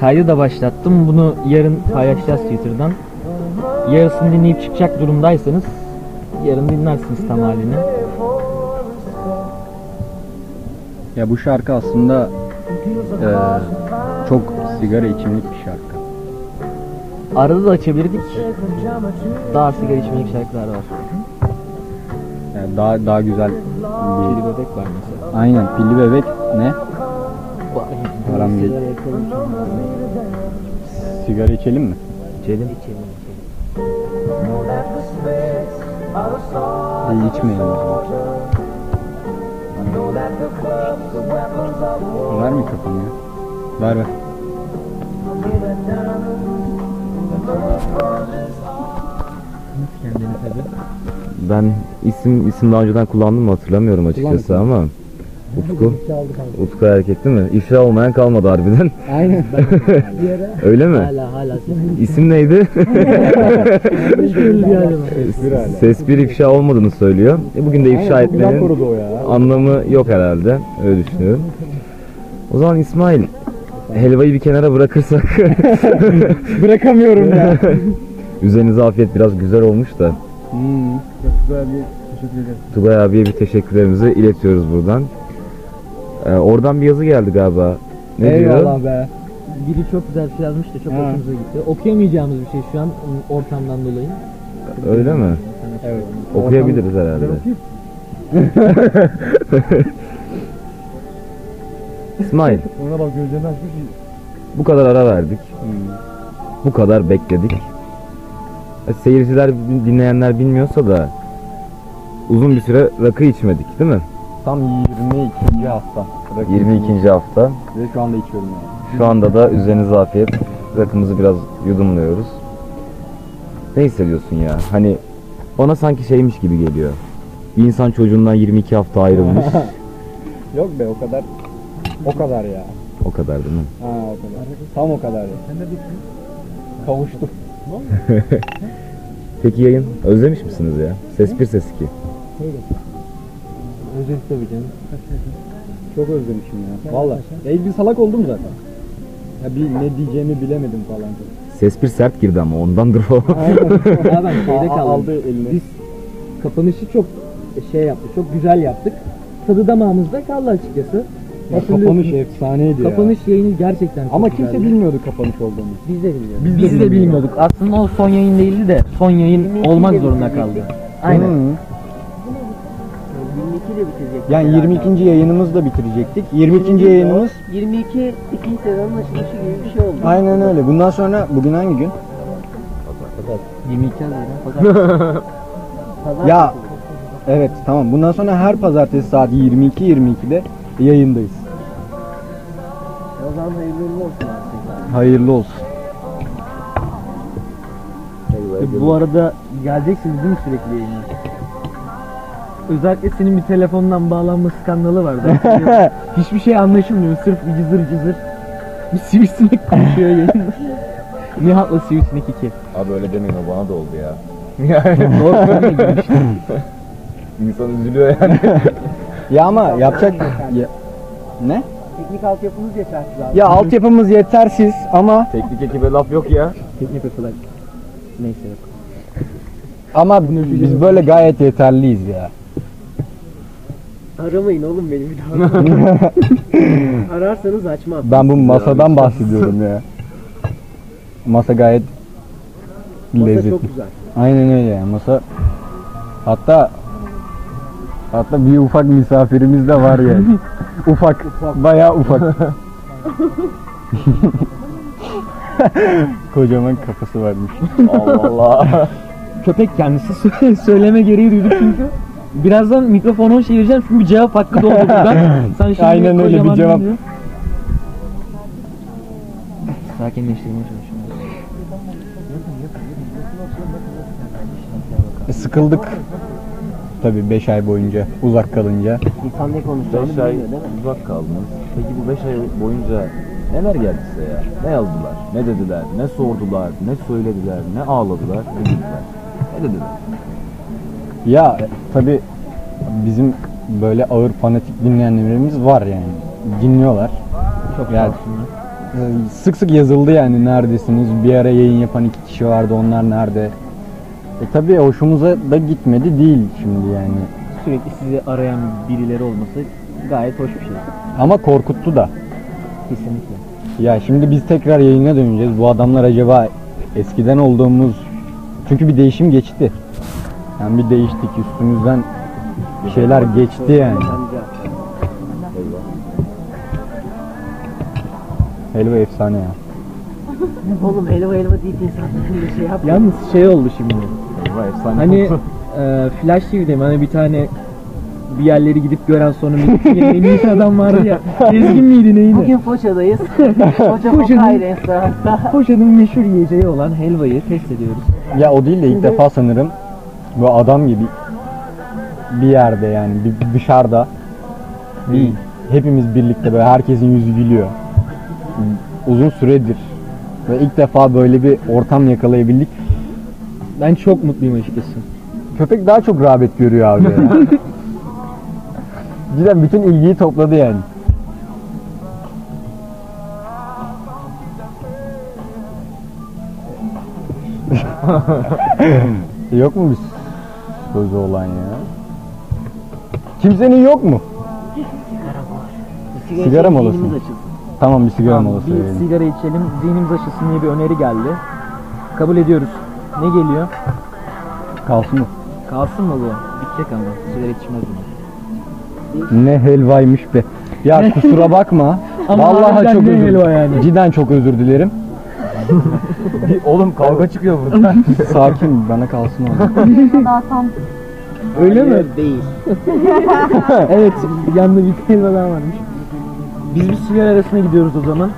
kaydı da başlattım. Bunu yarın paylaşacağız Twitter'dan. Yarısını dinleyip çıkacak durumdaysanız yarın dinlersiniz tam halini. Ya bu şarkı aslında eee, çok sigara içimlik bir şarkı. Arada da açabilirdik. Daha sigara içmelik şarkılar var. Yani daha daha güzel bir... bebek var mesela. Aynen pilli bebek ne? Haram değil. Sigara içelim mi? İçelim. İyi içmeyelim. Ver mikrofonu ya. Ver ver. Kendini tabii. Ben isim isim daha önceden kullandım mı hatırlamıyorum açıkçası ama Utku. Utku erkek değil mi? İfşa olmayan kalmadı harbiden. Aynen. Öyle mi? Hala hala İsim neydi? Ses bir ifşa olmadığını söylüyor. E bugün de ifşa etmenin anlamı yok herhalde. Öyle düşünüyorum. O zaman İsmail helvayı bir kenara bırakırsak Bırakamıyorum ya. üzerinize afiyet biraz güzel olmuş da hmm. Güzel bir teşekkür ederim. Tugay abiye bir teşekkürlerimizi iletiyoruz buradan. Ee, oradan bir yazı geldi galiba. Ne diyor? Eyvallah be. Biri çok güzel bir şey yazmış da çok Ha. hoşumuza gitti. Okuyamayacağımız bir şey şu an ortamdan dolayı. Öyle mi? Evet. Okuyabiliriz herhalde. İsmail, Ona bak gözlerini açmış. bu kadar ara verdik. Hmm. Bu kadar bekledik. E, Seyirciler, dinleyenler bilmiyorsa da uzun bir süre rakı içmedik değil mi? Tam 22. hafta. Rakı 22. hafta. Ve şu anda içiyorum yani. Şu anda da üzerinize afiyet. Rakımızı biraz yudumluyoruz. Ne hissediyorsun ya? Hani bana sanki şeymiş gibi geliyor. Bir insan çocuğundan 22 hafta ayrılmış. Yok be o kadar. O kadar ya. o kadar değil mi? Ha o kadar. Tam o kadar ya. Sen de Kavuştuk. Peki yayın özlemiş misiniz ya? Ses 1 ses 2. Özür tabii canım. Çok özlemişim ya. Valla. El bir salak oldum zaten. Ya bir ne diyeceğimi bilemedim falan. Ses 1 sert girdi ama ondandır o. Ya ben şeyde kaldım. Aldı. Biz kapanışı çok şey yaptık, çok güzel yaptık. Tadı damağımızda kaldı açıkçası. Ya kapanış efsaneydi ya. Kapanış yayını gerçekten çok Ama kimse güzeldi. bilmiyordu kapanış olduğunu. Biz de bilmiyorduk. Biz de Biz de bilmiyorduk. bilmiyorduk. Aslında o son yayın değildi de son yayın olmak zorunda kaldı. Aynen. Hı. 22 ile bitirecek. Yani 22. yayınımızı da bitirecektik. 22. yayınımız 22 ikinci sezonun açılışı gibi bir şey oldu. aynen öyle. Bundan sonra bugün hangi gün? 22 Haziran pazar. Pazar Ya evet tamam. Bundan sonra her pazartesi saat 22.22'de yayındayız. o zaman hayırlı uğurlu olsun artık. Hayırlı olsun. E, Bu arada geleceksiniz değil mi sürekli yayına? Özellikle senin bir telefondan bağlanma skandalı vardı. Hiçbir şey anlaşılmıyor. Sırf cızır cızır. Bir sivrisinek konuşuyor yayında. Nihat'la sivrisinek 2. Abi öyle demeyin o bana da oldu ya. Doğru konuya girmişti. İnsan üzülüyor yani. Ya ama yapacak ya, ne? Teknik altyapımız yetersiz abi. Ya altyapımız yetersiz ama Teknik ekibe laf yok ya. Teknik olarak. Neyse yok. ama biz böyle gayet yeterliyiz ya. Aramayın oğlum beni bir daha. Ararsanız açmam. Ben bu masadan bahsediyorum ya. Masa gayet Masa lezzetli. çok güzel. Aynen öyle yani masa hatta hatta bir ufak misafirimiz de var yani. ufak, bayağı ufak. Kocaman kafası varmış. Allah Allah. Köpek kendisi sö- söyleme gereği duydu çünkü. Birazdan mikrofonu çevireceğim çünkü bir cevap hakkı doğdu buradan. Sen şimdi Aynen öyle, bir kocaman cevap. dinliyor. Sakinleştirmeye çalışıyorum. E, sıkıldık. Tabii 5 ay boyunca uzak kalınca. İnsan ne konuşacağını 5 ay bilmiyor değil mi? uzak kaldınız. Peki bu 5 ay boyunca neler geldi size ya? Ne yazdılar? Ne dediler? Ne sordular? Ne söylediler? Ne ağladılar? Ne güldüler? Ne dediler? Ya tabi bizim böyle ağır fanatik dinleyenlerimiz var yani. Dinliyorlar. Çok Yani-. Ee, Sık sık yazıldı yani neredesiniz? Bir ara yayın yapan iki kişi vardı onlar nerede? E tabii hoşumuza da gitmedi değil şimdi yani. Sürekli sizi arayan birileri olması gayet hoş bir şey. Ama korkuttu da. Kesinlikle. Ya şimdi biz tekrar yayına döneceğiz. Bu adamlar acaba eskiden olduğumuz çünkü bir değişim geçti. Yani bir değiştik üstümüzden bir şeyler geçti yani. Helva efsane ya. Oğlum helva helva deyip insanların bir şey yap. Yalnız şey oldu şimdi. Eyvah efsane Hani e, Flash TV'deyim hani bir tane bir yerleri gidip gören sonra en iyisi adam vardı ya. Ezgin miydi neydi? Bugün Foça'dayız. Foça Foça'nın- Foka restoranda. Poşa'nın meşhur yiyeceği olan helvayı test ediyoruz. Ya o değil de ilk defa sanırım bu adam gibi bir yerde yani bir dışarıda bir, hepimiz birlikte böyle herkesin yüzü gülüyor. Uzun süredir ve ilk defa böyle bir ortam yakalayabildik. Ben çok mutluyum açıkçası. Köpek daha çok rağbet görüyor abi. ya. Cidden bütün ilgiyi topladı yani. yok mu bir sözü olan ya? Kimsenin yok mu? Sigara molası mı? Tamam bir sigara Tamam, molası bir verelim. sigara içelim, zihnimiz açılsın diye bir öneri geldi. Kabul ediyoruz. Ne geliyor? Kalsın mı? Kalsın mı bu? Bitecek ama. Sigara içmez mi? Ne helvaymış be. Ya kusura bakma. Ama Vallahi harbiden çok ne özür helva yani. Cidden çok özür dilerim. Oğlum kavga çıkıyor burada. Sakin bana kalsın oğlum. Daha tam Öyle mi? Değil. evet, yanında bir helva daha varmış. Biz bir sigara arasına gidiyoruz o zaman.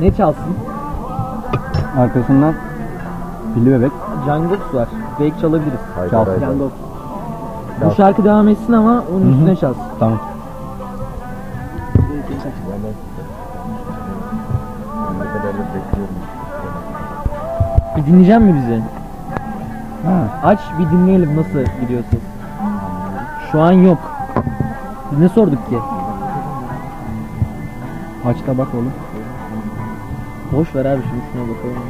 Ne çalsın? Arkasından pilli bebek. Jungles var. Belki çalabiliriz. Çalsın. Jungles. Çal. Bu şarkı devam etsin ama onun üstüne çalsın. Tamam. Bir dinleyecek mi bizi? Ha. Aç bir dinleyelim nasıl gidiyor ses. Şu an yok. Biz ne sorduk ki? Aç da bak oğlum. Boş ver abi şunu şuna bakalım.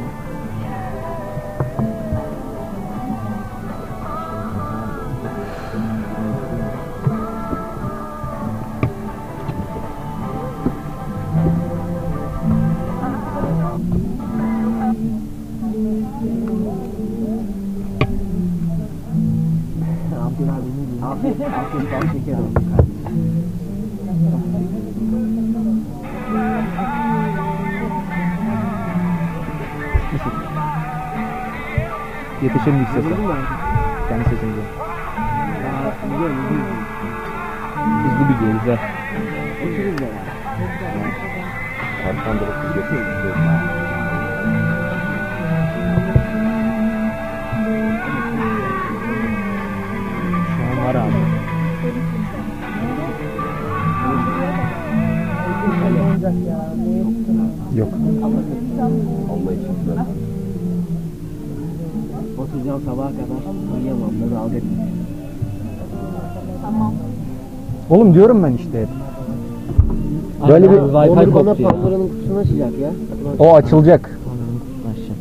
Oğlum diyorum ben işte hep. Böyle bir Wi-Fi Onur bana koptu ya. Pandora'nın kutusunu açacak ya. o açılacak. Pandora'nın kutusunu açacağım.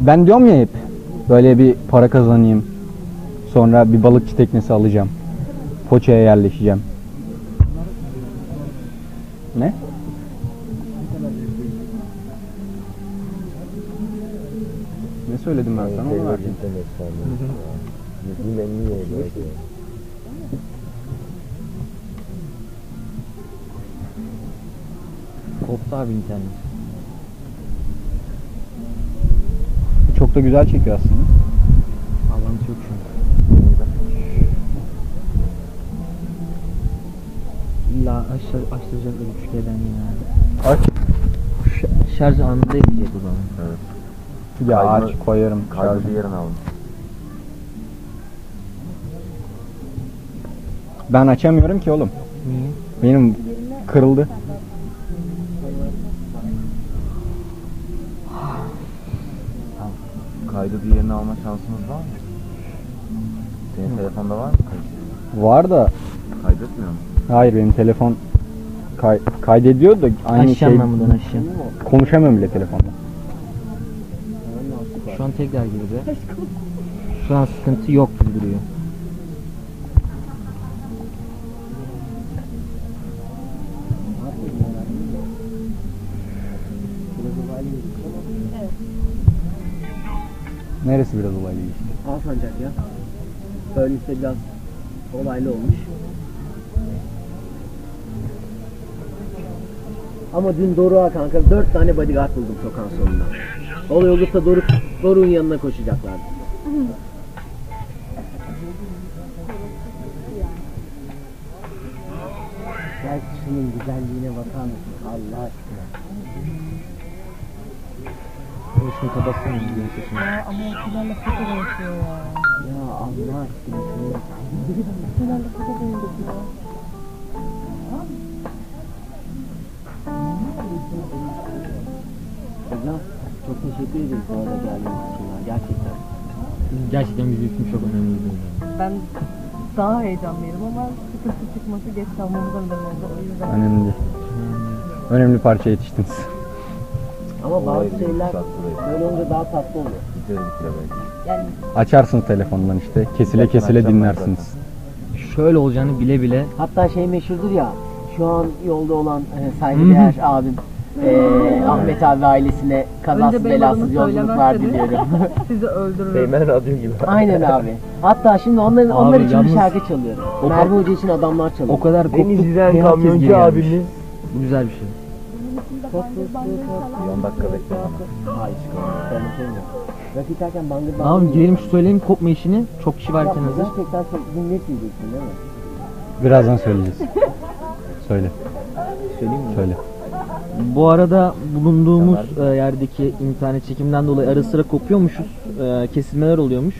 Ben diyorum ya hep böyle bir para kazanayım. Sonra bir balıkçı teknesi alacağım. Foça'ya yerleşeceğim. Ne? Ne söyledim ben sana onu verdim. Koptu abi internet. Çok da güzel çekiyor aslında. Bağlantı yok şu an. İlla aşağı açtıracaklar 3G'den ya. Aç. Şarj anında edecek o zaman. Evet. Ya Kaydını- aç koyarım. Bir yerine alın. Ben açamıyorum ki oğlum. Niye? Benim kırıldı. Kaydı bir yerine alma şansınız var mı? Senin telefonda var mı kayıt? Var da Kaydetmiyor mu? hayır benim telefon Kay- kaydediyor da aynı Aşağı şey ben buradan aşağı. konuşamıyorum bile telefonda. Şu an tekrar girdi. Şu an sıkıntı yok gibi duruyor. Neresi biraz olaylı işte. Alsancak ya. Böyle işte biraz olaylı olmuş. Ama dün Doruk'a kanka dört tane bodyguard buldum sokağın sonunda. Olay olursa Doruk, Doruk'un yanına koşacaklardı. Gel şunun güzelliğine bakar mısın Allah aşkına? Şunu kapatsana bir sesini. Ama okullarla foto yapıyor ya. Ya Allah aşkına şuna bak. Okullarla foto yapıyor. Hocam çok teşekkür ederim bu arada geldiğiniz için ya gerçekten. Gerçekten bizim için çok önemli bir durum. Ben daha heyecanlıyım ama sıkıntı çıkması geç kalmamıza neden oldu. O yüzden Önemli. Önemli parça yetiştiniz. Ama bazı şeyler böyle olunca daha tatlı oluyor. yani Açarsınız telefondan işte. Kesile kesile dinlersiniz. Şöyle olacağını bile bile Hatta şey meşhurdur ya şu an yolda olan e, saygıdeğer abim e, Ahmet abi ailesine kazasız Önce belasız adımı yolculuklar söylemezseniz diliyorum. sizi öldürürüm. radyo gibi. Aynen abi. Hatta şimdi onların Abi onlar için yalnız- bir şarkı çalıyorum. Merve Hoca için adamlar çalıyor. o kadar koptuk. Denizli'den kamyoncu abimiz. Bu güzel bir şey. 10 dakika bekle. Hayır çıkamam. Ben. Rakı içerken bangır. Tamam girelim şu söyleyelim kopma işini. Çok kişi varken hazır. Gerçekten çok dinlet diyeceksin değil mi? Birazdan söyleyeceğiz. Söyle. Söyleyeyim mi? Söyle. Bu arada bulunduğumuz e, yerdeki internet çekimden dolayı ara sıra kopuyormuşuz. E, kesilmeler oluyormuş.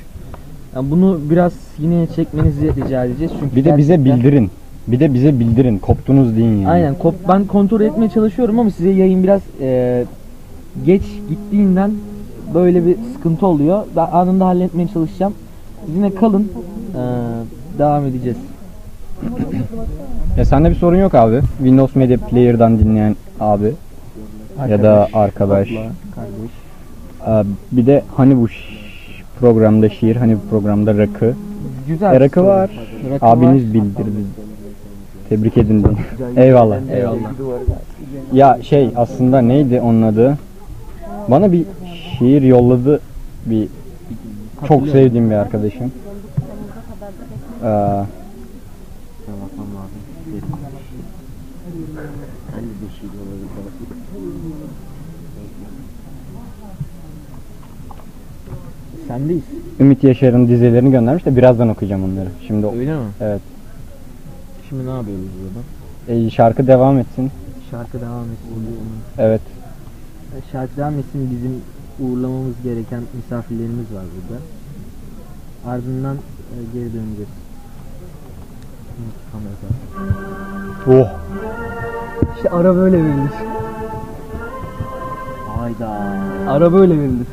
Yani bunu biraz yine çekmenizi rica edeceğiz. Çünkü Bir de bize gerçekten- bildirin. Bir de bize bildirin. Koptunuz deyin yani. Aynen kop, ben kontrol etmeye çalışıyorum ama size yayın biraz e, geç gittiğinden böyle bir sıkıntı oluyor. Ben anında halletmeye çalışacağım. Siz Yine kalın. E, devam edeceğiz. Ya sende bir sorun yok abi. Windows Media Player'dan dinleyen abi ya da arkadaş. abla, kardeş. Ee, Bir de hani bu programda şiir, hani bu programda rakı. Güzel. E, rakı var. Rakı Abiniz var. bildirdi. Tebrik edin de. Eyvallah. Eyvallah. Ya şey aslında neydi onun adı? Bana bir şiir yolladı bir çok sevdiğim bir arkadaşım. Ee. Sendeyiz. Ümit Yaşar'ın dizelerini göndermiş de birazdan okuyacağım onları. Şimdi Öyle mi? evet. Şimdi ne yapıyoruz burada? E, şarkı devam etsin. Şarkı devam etsin. Evet. Şarkı devam etsin. Bizim uğurlamamız gereken misafirlerimiz var burada. Ardından e, geri döneceğiz. Kamera. Oh. İşte ara böyle verilir. Hayda. Ara böyle verilir.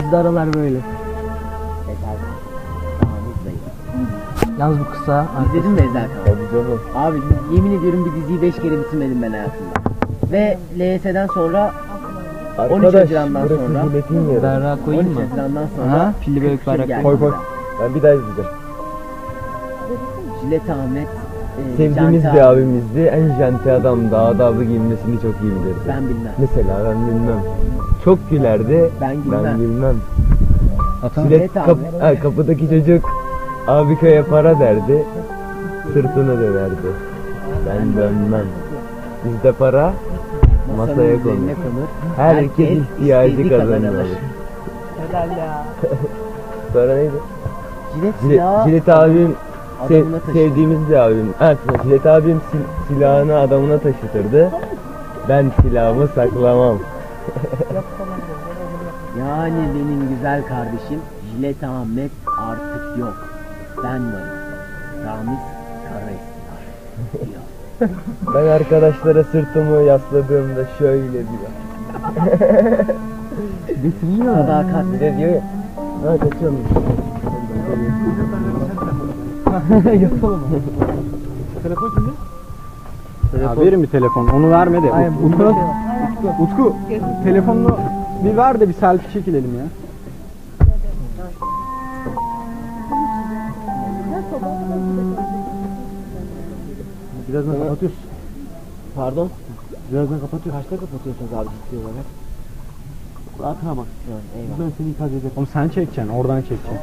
Bizde aralar böyle. Yalnız bu kısa. İzledin mi Kan? Tabii canım. Abi yemin ediyorum bir diziyi 5 kere bitirmedim ben hayatımda. Ve LS'den sonra 13 Haziran'dan sonra-. Berra 13 koyayım mı? Haziran'dan sonra Aha, pilli bebek 41 bayrak geldi koy, koy. Ben bir daha izleyeceğim. Jilet Ahmet. e, Sevdiğimiz bir abi. abimizdi. En janti adamdı. Adabı giyinmesini çok iyi bilirdi. Ben bilmem. Mesela ben bilmem. Çok gülerdi. Ben gülmem. Ben bilmem. Atan. Jilet kap- abi. ha, kapıdaki çocuk abi köye para derdi. Sırtını dönerdi. Ben dönmem. Bizde para masaya konur. Herkes ihtiyacı kazanır. Helal ya. Sonra neydi? Jilet Jilet, silahı Jilet abim taşır. sevdiğimiz bir abim. Ha, Jilet abim sil- silahını adamına taşıtırdı. Ben silahımı saklamam. Yani benim güzel kardeşim Jilet Ahmet artık yok. Ben varım. Ramiz Karaeski diyor. Ben arkadaşlara sırtımı yasladığımda şöyle diyor. Sadakat. Bir de diyor ya. Ha kaçıyorum. Yapalım. Telefon kimde? Ya verin bir telefon. Onu verme de. Aynen, Utku, var. Utku telefonunu bir ver de bir selfie çekilelim ya. Birazdan kapatıyoruz. Pardon. Birazdan kapatıyoruz. Kaçta kapatıyorsunuz abi ciddi olarak? Atına bak. eyvallah. Ben seni ikaz ederim. Oğlum sen çekeceksin. Oradan çekeceksin.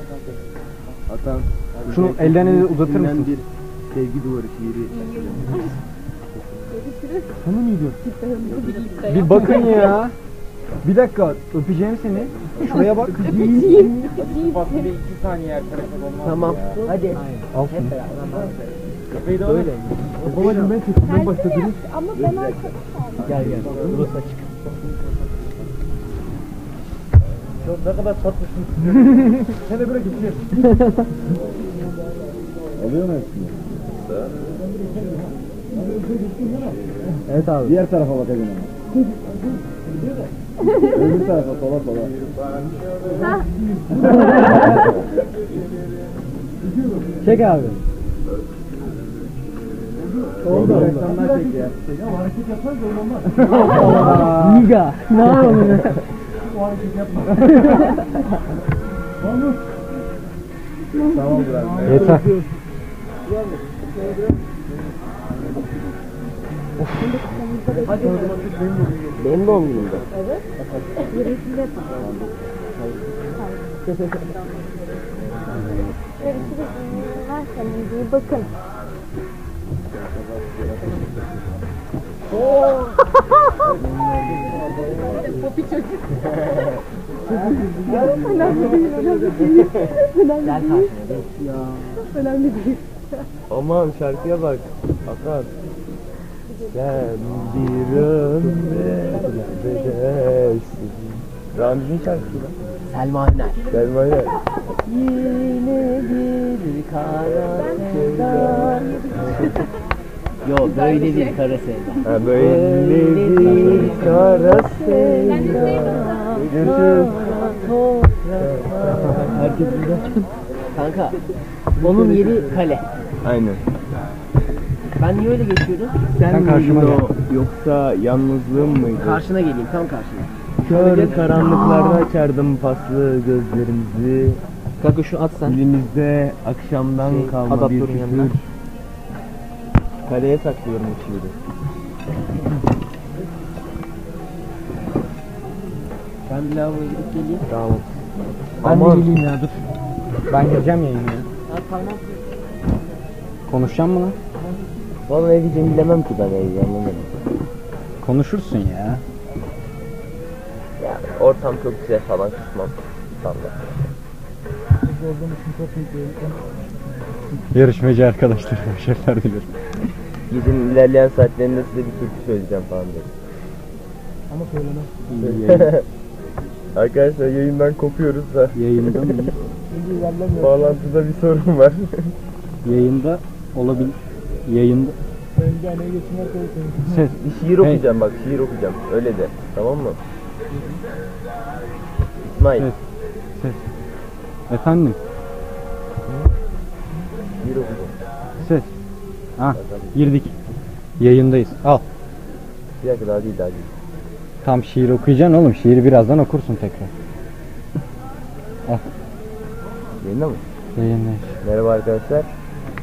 Atan. Şunu elden ele uzatır mısın? bir sevgi duvarı şiiri. Sana mı gidiyorsun? Bir bakın ya. Bir dakika öpeceğim seni. Şuraya bak. Tamam. Hadi. Al şunu. Böyle. Babacım ben çektim. Ben başladım. Ama ben arkadaşım. Gel gel. Burası açık. Ne kadar tatlısın. Sen de böyle gitsin. Alıyor mu hepsini? Evet abi. Diğer tarafa bakacağım ama. Öbür tarafa sola sola. Çek abi. Oldu. Reklamlar çek ya. Niga. Ne yapalım? Tamam bırak. Yeter. Benim doğum günümde. Görüşürüz. Ver kendinize iyi bakın. Popi çocuk. Önemli değil, önemli değil. Önemli değil. Önemli değil. Aman şarkıya bak. Akar. Sen bir ömre bedelsin. Ramzi'nin şarkısı lan. Selma Öner. Selma Yer. Yine bir kara sevda. Yo böyle bir kara sevda. Ha böyle bir kara sevda. Görüşürüz. Herkes burada. Kanka onun yeri kale. Aynen. Ben niye öyle geçiyordum? Sen karşıma gel. Yoksa yalnızlığım mıydı? Karşına geleyim tam karşına. Kör karanlıklarda açardım paslı gözlerimizi. Kanka şu at sen. Dilimizde akşamdan Şey, kalma bir küfür. Kaleye saklıyorum şiiri. Ben bir lavaboya gidip geleyim. Tamam. Ben Aman. de geleyim ya dur. Ben gireceğim yayına. Ha, tamam. Konuşacağım mı lan? Vallahi ne diyeceğimi bilemem ki ben heyecanlanırım. Konuşursun ya. Ya ortam çok güzel falan kısmam. Standart. Yarışmacı arkadaşlar, şefler dilerim. Gecenin ilerleyen saatlerinde size bir türkü söyleyeceğim falan dedim. Ama söyleme. Arkadaşlar yayından kopuyoruz da Yayında mı? bağlantıda bir sorun var. Yayında olabilir. Yayında. Ses. bir şiir okuyacağım bak şiir okuyacağım. Öyle de. Tamam mı? İsmail. Evet. Ses. Efendim. Şiir okuyacağım. Ses. Ha, girdik. Yayındayız. Al. Bir dakika daha değil daha değil. Tam şiir okuyacaksın oğlum. Şiiri birazdan okursun tekrar. Yayında mı? Yayındayız. Merhaba arkadaşlar.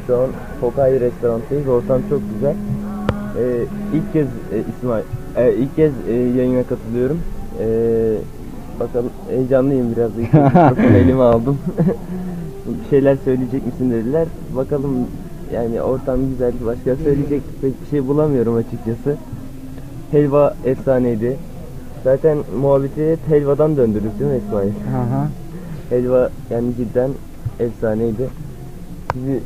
Şu an Tokay restorantayız. Ortam çok güzel. Ee, ilk kez e, İsmail, e, ilk kez e, yayına katılıyorum. Ee, bakalım heyecanlıyım biraz. İlk kez mikrofonu elime aldım. bir şeyler söyleyecek misin dediler. Bakalım yani ortam güzel. Başka söyleyecek pek bir şey bulamıyorum açıkçası. Helva efsaneydi. Zaten muhabbeti hep helvadan döndürdük değil mi İsmail? Aha. Helva yani cidden efsaneydi. Sizi,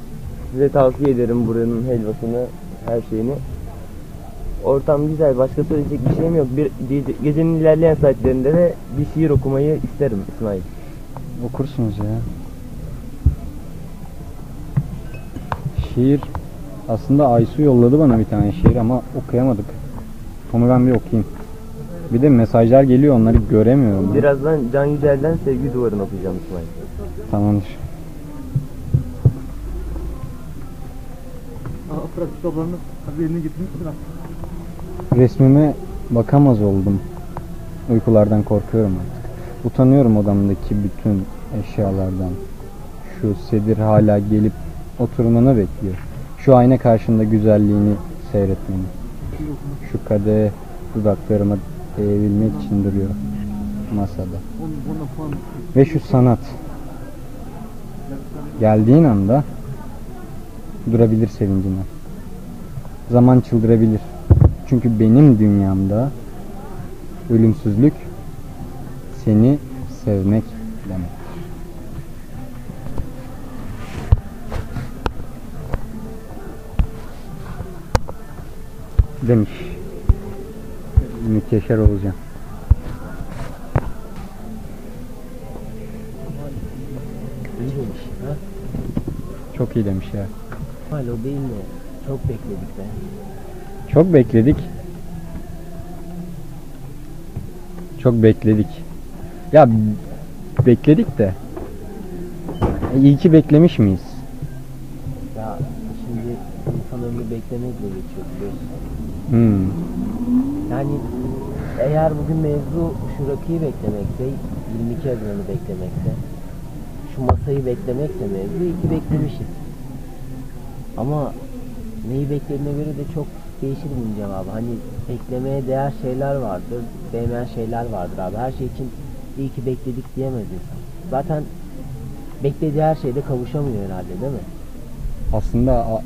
size tavsiye ederim buranın helvasını, her şeyini. Ortam güzel, başka söyleyecek bir şeyim yok. Bir, gece- gecenin ilerleyen saatlerinde de bir şiir okumayı isterim İsmail. Okursunuz ya. Şiir aslında Aysu yolladı bana bir tane şiir ama okuyamadık. Onu ben bir okuyayım. Bir de mesajlar geliyor onları göremiyorum. Birazdan Can Yücel'den Sevgi Duvarı'nı okuyacağım İsmail. Tamamdır. Aa, pratik toplarını Resmime bakamaz oldum. Uykulardan korkuyorum artık. Utanıyorum odamdaki bütün eşyalardan. Şu sedir hala gelip oturmanı bekliyor. Şu ayna karşında güzelliğini seyretmeni. Şu kadeh dudaklarıma değebilmek için duruyor masada. Ve şu sanat. Geldiğin anda durabilir sevincine. Zaman çıldırabilir. Çünkü benim dünyamda ölümsüzlük seni sevmek demek. Demiş. İyi demiş. Ha? Çok iyi demiş ya. Alo değil mi? Çok bekledik be. Çok bekledik. Çok bekledik. Ya bekledik de. E, İyi ki beklemiş miyiz? Ya şimdi insan ömrü beklemekle geçiyor biliyorsun. Hmm. Yani eğer bugün mevzu şu rakıyı beklemekse, 22 Haziran'ı beklemekse, şu masayı beklemekse mevzu iyi ki beklemişiz. Ama neyi beklediğine göre de çok değişir bunun cevabı. Hani beklemeye değer şeyler vardır, değmeyen şeyler vardır abi. Her şey için iyi ki bekledik diyemez insan. Zaten beklediği her şeyde kavuşamıyor herhalde değil mi? Aslında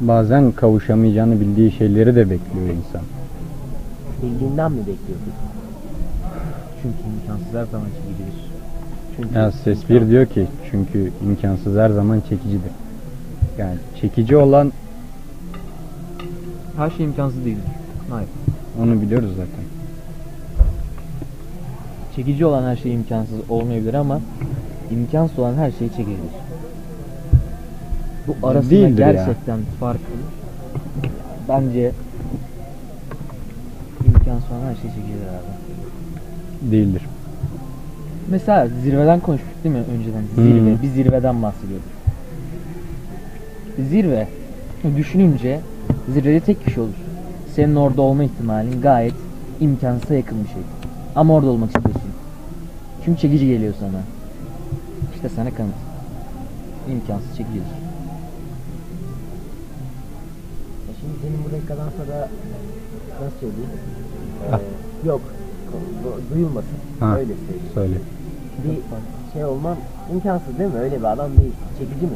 bazen kavuşamayacağını bildiği şeyleri de bekliyor insan. Bildiğinden mi bekliyorsun? Çünkü imkansız her zaman çekicidir. Çünkü Ya ses bir diyor ki çünkü imkansız her zaman çekicidir. Yani çekici olan her şey imkansız değildir. Hayır. onu biliyoruz zaten. Çekici olan her şey imkansız olmayabilir ama imkansız olan her şey çekicidir. Bu arasında Değildir ya. gerçekten fark bence imkansız olan her şey çekicidir abi. Değildir. Mesela zirveden konuştuk değil mi önceden? Zirve, Hı. bir zirveden bahsediyorduk. Zirve, düşününce zirvede tek kişi olur. Senin orada olma ihtimalin gayet imkansıza yakın bir şey. Ama orada olmak istiyorsun. Çünkü çekici geliyor sana. İşte sana kanıt. İmkansız çekicidir. Ya şimdi senin bu dakikadan sonra nasıl söyleyeyim? Ee, yok. du- Duyulmasın. Ha. Öyle söyleyeyim. Söyle. Bir şey olmam imkansız değil mi? Öyle bir adam değil. Çekici mi?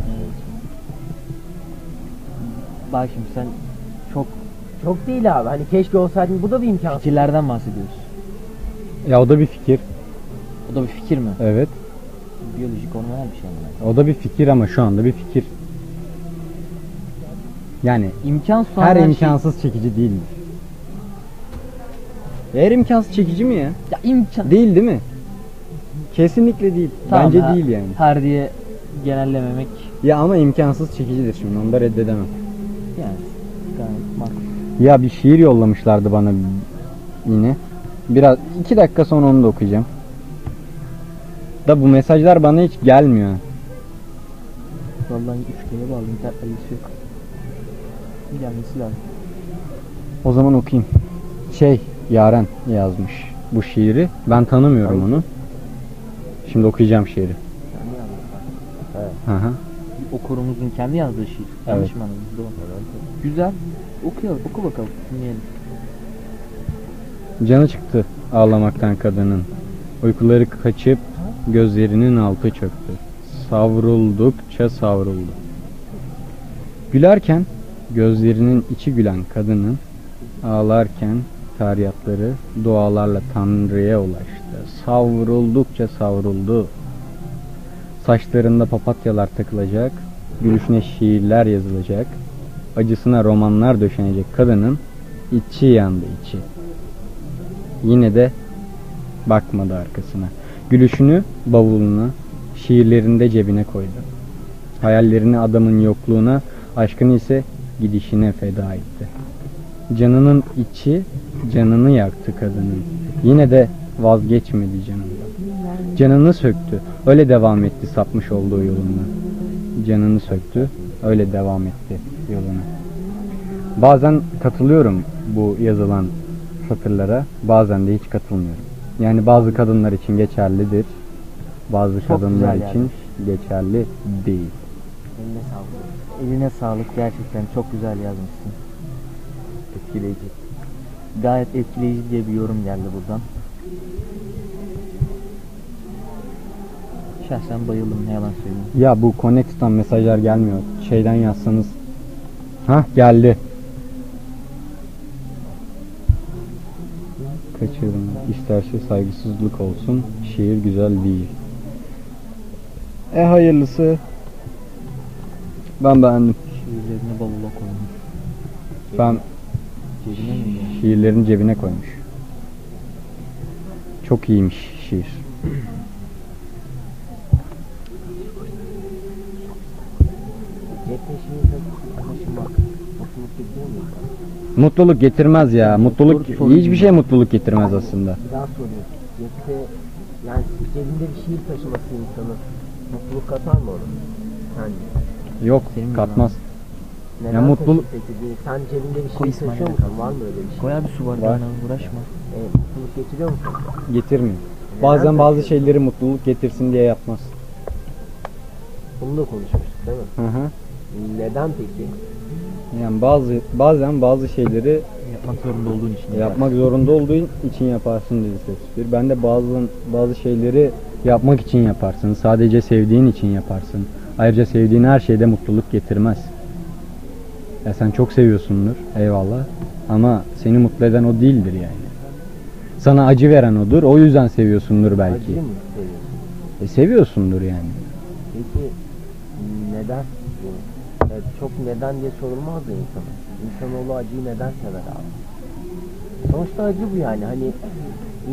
Bak şimdi sen çok Çok değil abi. Hani keşke olsaydın. Bu da bir imkansız. fikirlerden bahsediyoruz. Ya o da bir fikir. O da bir fikir mi? Evet. Biyolojik hormonal bir şey mi? O da bir fikir ama şu anda bir fikir. Yani İmkansız olan her şey- imkansız çekici değildir. Her imkansız çekici mi ya? Ya imkan... Değil değil mi? Kesinlikle değil. Tamam, Bence ha- değil yani. Her diye genellememek Ya ama imkansız çekicidir şimdi onu da reddedemem. Yani gayet makul. Ya bir şiir yollamışlardı bana yine. Biraz iki dakika sonra onu da okuyacağım. Da bu mesajlar bana hiç gelmiyor. Vallahi üçgene bağlı internet yok. Gelmesi lazım. O zaman okuyayım. Şey Yaren yazmış bu şiiri. Ben tanımıyorum onu. Şimdi okuyacağım şiiri. Kendi yazdığı. Hı hı. Bir okurumuzun kendi yazdığı şiir. Yanlış mı anladım? Doğru. Güzel. Okuyalım. Oku bakalım. Dinleyelim. Canı çıktı ağlamaktan kadının. Uykuları kaçıp gözlerinin altı çöktü. Savruldukça savruldu. Gülerken gözlerinin içi gülen kadının ağlarken tariyatları dualarla Tanrı'ya ulaştı. Savruldukça savruldu. Saçlarında papatyalar takılacak, gülüşüne şiirler yazılacak, acısına romanlar döşenecek kadının içi yandı içi. Yine de bakmadı arkasına. Gülüşünü bavuluna, şiirlerini de cebine koydu. Hayallerini adamın yokluğuna, aşkını ise gidişine feda etti. Canının içi canını yaktı kadının. Yine de vazgeçmedi canından. Canını söktü. Öyle devam etti sapmış olduğu yoluna. Canını söktü. Öyle devam etti yoluna. Bazen katılıyorum bu yazılan satırlara, bazen de hiç katılmıyorum. Yani bazı kadınlar için geçerlidir, bazı Çok kadınlar için geçerli değil. Eline sağlık. Eline sağlık gerçekten çok güzel yazmışsın. Etkileyici. Gayet etkileyici diye bir yorum geldi buradan. Şahsen bayıldım ne yalan söyleyeyim. Ya bu Connect'tan mesajlar gelmiyor. Şeyden yazsanız. Hah geldi. Kaçırdım. İsterse saygısızlık olsun. Şiir güzel değil. E hayırlısı. Ben beğendim. Şiirlerini bavula koymuş. Ben Cebine mi şiirlerini cebine koymuş. Çok iyiymiş şiir. Cepte şiirde taşımak mutluluk getiriyor mu? Mutluluk getirmez ya. Mutluluk Soru- soru hiçbir şey mutluluk getirmez aslında. Bir daha soruyorum. Cepte yani cebinde bir şiir taşıması insanı mutluluk katar mı ona? Sence? Yok Senin katmaz. Neden Ya mutluluk- taşır peki? Değil. Sen cebinde bir Koy şiir İsmail'e taşıyor musun? kalsın. Var mı öyle bir şey? Koy abi su Var. bardağına uğraşma. E, mutluluk getiriyor mu sana? Getirmiyor. Neden Bazen bazı taşıyor? şeyleri mutluluk getirsin diye yapmaz. Bunu da konuşmuştuk değil mi? Hı hı. Neden peki? Yani bazı bazen bazı şeyleri Yapmak zorunda olduğun için. yapmak zorunda olduğun için yaparsın dedi Shakespeare. Ben de bazı bazı şeyleri yapmak için yaparsın. Sadece sevdiğin için yaparsın. Ayrıca sevdiğin her şeyde mutluluk getirmez. Ya sen çok seviyorsundur. Eyvallah. Ama seni mutlu eden o değildir yani. Sana acı veren odur. O yüzden seviyorsundur belki. Acıyı mı seviyorsun? E, seviyorsundur yani. Peki neden? Evet, çok neden diye sorulmaz da insana. İnsanoğlu acıyı neden sever abi? Sonuçta acı bu yani. Hani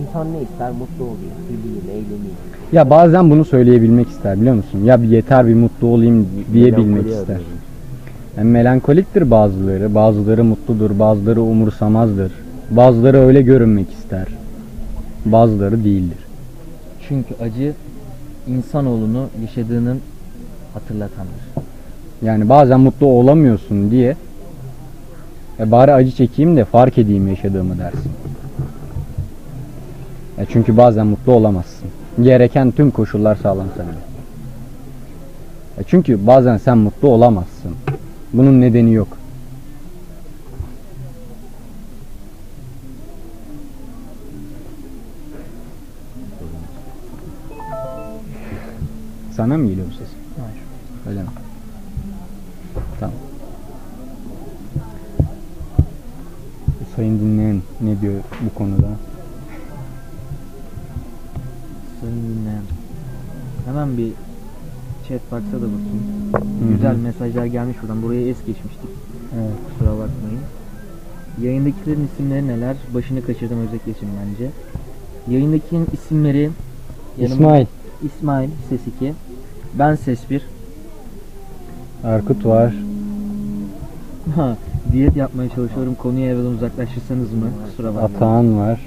insan ne ister? Mutlu olayım, güleyim, eğleneyim. Ya bazen bunu söyleyebilmek ister biliyor musun? Ya bir yeter bir mutlu olayım diyebilmek Melankoli ister. arıyorum. Yani melankoliktir bazıları, bazıları mutludur, bazıları umursamazdır. Bazıları öyle görünmek ister. Bazıları değildir. Çünkü acı insanoğlunu yaşadığının hatırlatandır. Yani bazen mutlu olamıyorsun diye e bari acı çekeyim de fark edeyim yaşadığımı dersin. E çünkü bazen mutlu olamazsın. Gereken tüm koşullar sağlansa bile. E çünkü bazen sen mutlu olamazsın. Bunun nedeni yok. Sana mı geliyor bu ses? Hayır. Öyle mi? Sayın dinleyen ne diyor bu konuda? Sayın dinleyen. Hemen bir chat box'a da bakayım. Hı hı. Güzel mesajlar gelmiş buradan. Buraya es geçmiştik. Evet. Kusura bakmayın. Yayındakilerin isimleri neler? Başını kaçırdım özet geçin bence. Yayındakinin isimleri yanımda- İsmail, İsmail ses 2. Ben ses 1. Erkut var. Diyet yapmaya çalışıyorum. Konuyu evden uzaklaşırsanız mı? Kusura bakmayın. Atahan var.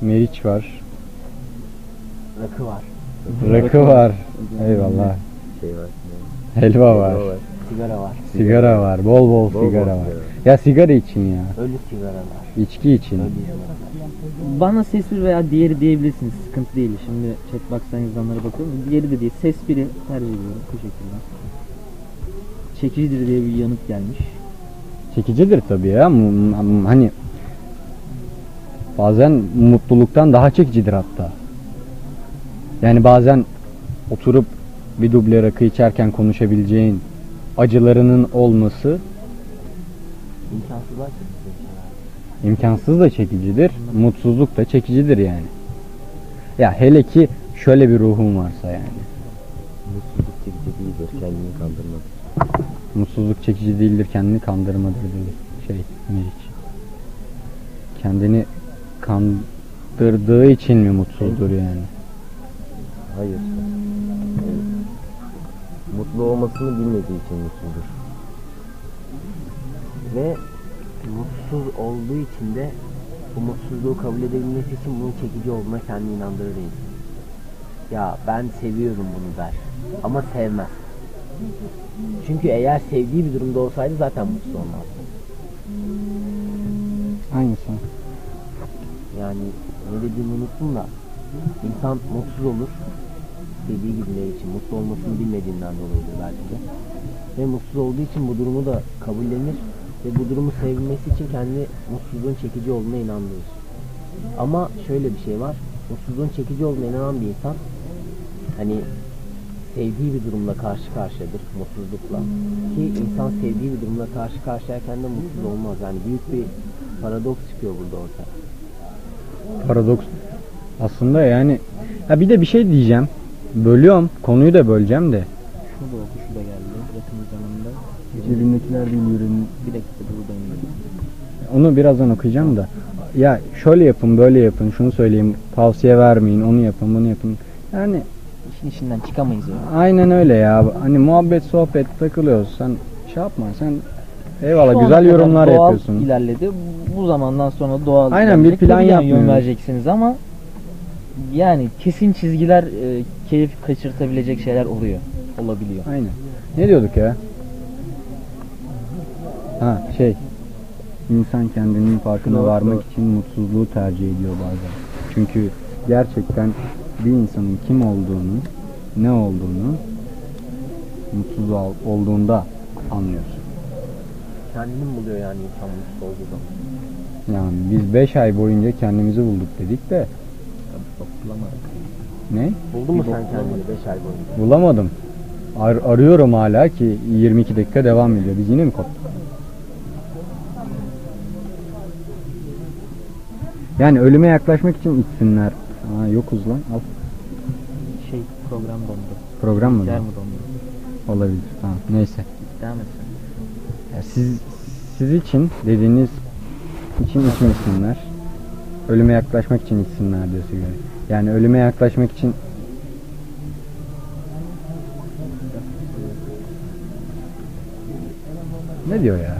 Meriç var. Rakı var, Rakı var. Eyvallah. Şey var. Helva var. sigara var. Sigara var. Bol bol, Bol bol sigara var. sigara. Ya sigara için ya. Ölü sigara var. İçki için. Ölü. Bana ses 1 veya diğeri diyebilirsiniz. Sıkıntı değil. Şimdi chatbox'tan yazılanlara bakıyorum. Diğeri de değil. Ses 1'i tercih ediyorum. Teşekkürler. Çekicidir diye bir yanıt gelmiş. Çekicidir tabii ya. Hani bazen mutluluktan daha çekicidir hatta. Yani bazen oturup bir duble rakı içerken konuşabileceğin acılarının olması İmkansızlar çıktı şeyler. imkansız da çekicidir. Mutsuzluk da çekicidir yani. Ya hele ki şöyle bir ruhun varsa yani. Mutsuzluk çekici değildir. Kendini kandırmak. Mutsuzluk çekici değildir, kendini kandırmadır dedi şey Meriç. Kendini kandırdığı için mi mutsuzdur yani? Hayır. Evet. Mutlu olmasını bilmediği için mutsuzdur. Ve mutsuz olduğu için de bu mutsuzluğu kabul edebilmesi için bunun çekici olduğuna kendini inandırır insan. Ya ben seviyorum bunu der. Ama sevmez. Çünkü eğer sevdiği bir durumda olsaydı zaten mutsuz olmazdı. Aynısı. Yani ne dediğimi unuttum da insan mutsuz olur. Dediği gibi ne için mutlu olmasını bilmediğinden dolayıdır belki de. Ve mutsuz olduğu için bu durumu da kabullenir ve bu durumu sevilmesi için kendi mutsuzluğun çekici olduğuna inandırır. Ama şöyle bir şey var. Mutsuzluğun çekici olduğuna inanan bir insan hani sevdiği bir durumla karşı karşıyadır mutsuzlukla. Ki insan sevdiği bir durumla karşı karşıyayken de mutsuz olmaz. Yani büyük bir paradoks çıkıyor burada ortaya. Paradoks. Aslında yani ha bir de bir şey diyeceğim. Bölüyorum. Konuyu da böleceğim de. Şu da oldu, şu da geldi. Yakın zamanda. Cebindekiler değil ürün. Bir dakika buradayım. Onu birazdan okuyacağım da. Ya şöyle yapın, böyle yapın, şunu söyleyeyim. Tavsiye vermeyin, onu yapın, bunu yapın. Yani İşin içinden çıkamayız ya. aynen öyle ya. Hani muhabbet, sohbet takılıyoruz. Sen şey yapma. Sen eyvallah Şu ana güzel kadar yorumlar doğal yapıyorsun. ilerledi. Bu zamandan sonra doğal Aynen, bir ilerleyecek. plan Tabii yani Yön yapmıyoruz. vereceksiniz ama yani kesin çizgiler e, keyif kaçırtabilecek şeyler oluyor. Olabiliyor. Aynen. Ne diyorduk ya? Ha şey. İnsan kendinin farkına Doğru, varmak doğru. için mutsuzluğu tercih ediyor bazen. Çünkü gerçekten bir insanın kim olduğunu, ne olduğunu mutsuz ol- olduğunda anlıyorsun. Kendini mi buluyor yani insan mutsuz olduğu zaman? Yani biz 5 ay boyunca kendimizi bulduk dedik de ne? Buldun mu sen kendini 5 ay boyunca? Bulamadım. Ar- arıyorum hala ki 22 dakika devam ediyor. Biz yine mi koptuk? Yani ölüme yaklaşmak için içsinler. Aa, yokuz lan. Al. Şey program dondu. Program mı? Bu? mi dondu? Olabilir. Tamam. Neyse. Devam etsin. Ya siz siz için dediğiniz için içmesinler. Ölüme yaklaşmak için içsinler diyorsa göre. Yani ölüme yaklaşmak için Ne diyor ya?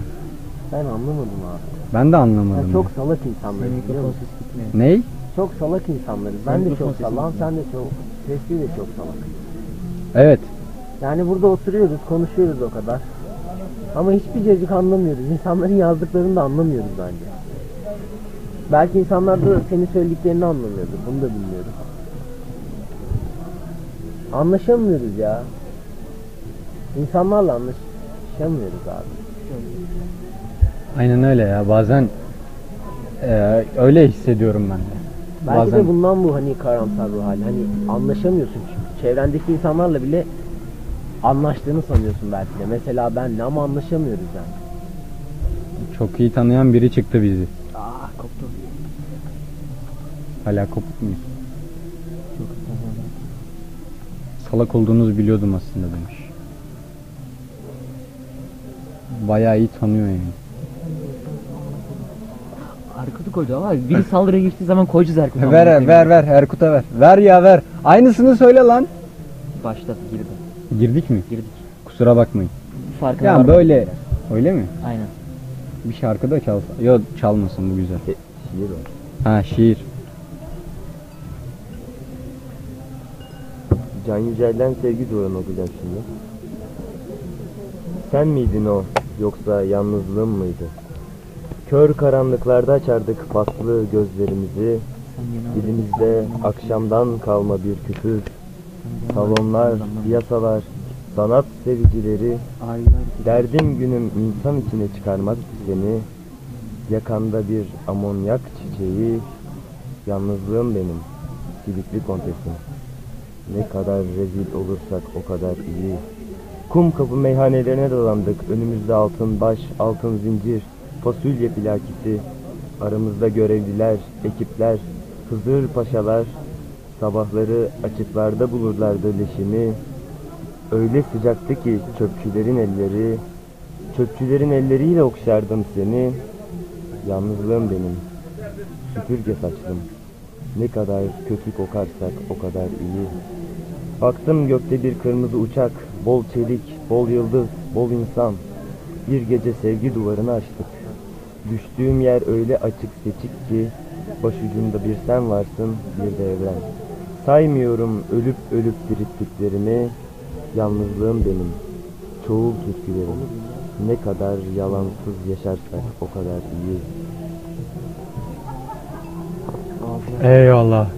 Ben anlamadım abi. Ben de Ya anlamadım. çok ya. salak gitmiyor. Ney? Çok salak insanlarız. Ben de çok salağım, sen de çok, sesli de çok salak. Evet. Yani burada oturuyoruz, konuşuyoruz o kadar. Ama hiçbir cacık anlamıyoruz. İnsanların yazdıklarını da anlamıyoruz bence. Belki insanlar da senin söylediklerini anlamıyordur. Bunu da bilmiyoruz. Anlaşamıyoruz ya. İnsanlarla anlaşamıyoruz abi. Aynen öyle ya. Bazen eee, öyle hissediyorum ben de. Belki Bazen de bundan bu hani karamsar ruh hali. Hani anlaşamıyorsun çünkü. Çevrendeki insanlarla bile anlaştığını sanıyorsun belki de. Mesela benle ama anlaşamıyoruz yani. çok iyi tanıyan biri çıktı bizi. Aa koptu. Hala kopuk muyuz? Salak olduğunuzu biliyordum aslında demiş. Bayağı iyi tanıyor yani. Erkut'u koydu ama biri saldırıya geçtiği zaman koyacağız Erkut'u. ver ver ver Erkut'a ver. Ver ya ver. Aynısını söyle lan. Başta girdi. Girdik mi? Girdik. Kusura bakmayın. Farkına Ya varmadık böyle öyle mi? Aynen. Bir şarkı da çalsa. Yok çalmasın bu güzel. Şiir var. Ha şiir. Can Yücel'den sevgi duvarını okuyacağım şimdi. Sen miydin o yoksa yalnızlığım mıydı? Kör karanlıklarda açardık paslı gözlerimizi. Dilimizde akşamdan kalma bir küfür. Salonlar, piyasalar, sanat sevicileri. Derdim günüm insan içine çıkarmak seni. Yakanda bir amonyak çiçeği. Yalnızlığım benim. Silikli kontesim. Ne kadar rezil olursak o kadar iyi. Kum kapı meyhanelerine dolandık. Önümüzde altın baş, altın zincir, fasulye plakisi. Aramızda görevliler, ekipler, Hızır paşalar. Sabahları açıklarda bulurlardı leşimi. Öyle sıcaktı ki çöpçülerin elleri, çöpçülerin elleriyle okşardım seni. Yalnızlığım benim, süpürge saçlım. Ne kadar kötü kokarsak o kadar iyi. Baktım gökte bir kırmızı uçak, bol çelik, bol yıldız, bol insan. Bir gece sevgi duvarını açtık. Düştüğüm yer öyle açık seçik ki, başucumda bir sen varsın, bir de evren. Saymıyorum ölüp ölüp dirittiklerimi, Yalnızlığım benim. çoğul türküleri ne kadar yalansız yaşarsak o kadar iyi. Eyvallah.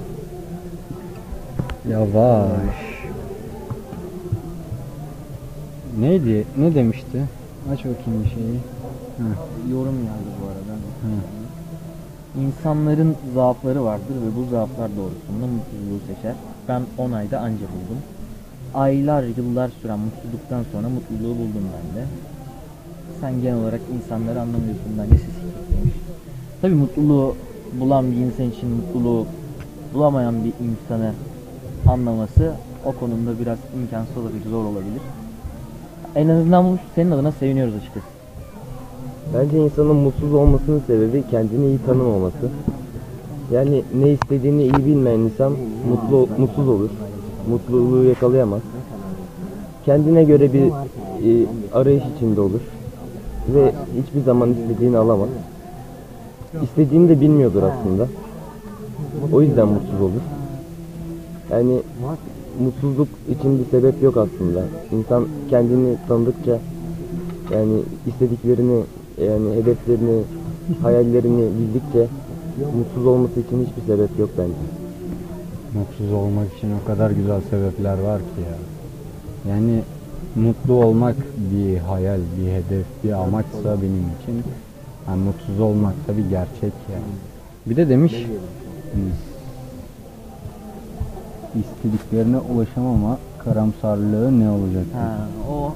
Yavaş. Neydi? Ne demişti? Aç bakayım bir şeyi. Yorum geldi bu arada. İnsanların zaafları vardır ve bu zaaflar doğrusunda mutluluğu seçer. Ben 10 ayda anca buldum. Aylar, yıllar süren mutluluktan sonra mutluluğu buldum ben de. Sen genel olarak insanları anlamıyorsun bence demiş. Tabii mutluluğu bulan bir insan için mutluluğu bulamayan bir insanı anlaması o konumda biraz imkansız olabilir, zor olabilir. En azından bu senin adına seviniyoruz açıkçası. Bence insanın mutsuz olmasının sebebi kendini iyi tanımaması. Yani ne istediğini iyi bilmeyen insan mutlu mutsuz olur. Mutluluğu yakalayamaz. Kendine göre bir e, arayış içinde olur ve hiçbir zaman istediğini alamaz. İstediğini de bilmiyordur aslında. O yüzden mutsuz olur. Yani mutsuzluk için bir sebep yok aslında. İnsan kendini tanıdıkça yani istediklerini yani hedeflerini, hayallerini bildikçe mutsuz olması için hiçbir sebep yok bence. Mutsuz olmak için o kadar güzel sebepler var ki ya. Yani mutlu olmak bir hayal, bir hedef, bir amaçsa benim için yani mutsuz olmak da bir gerçek yani. Bir de demiş istediklerine ulaşamama karamsarlığı ne olacak? Ha, o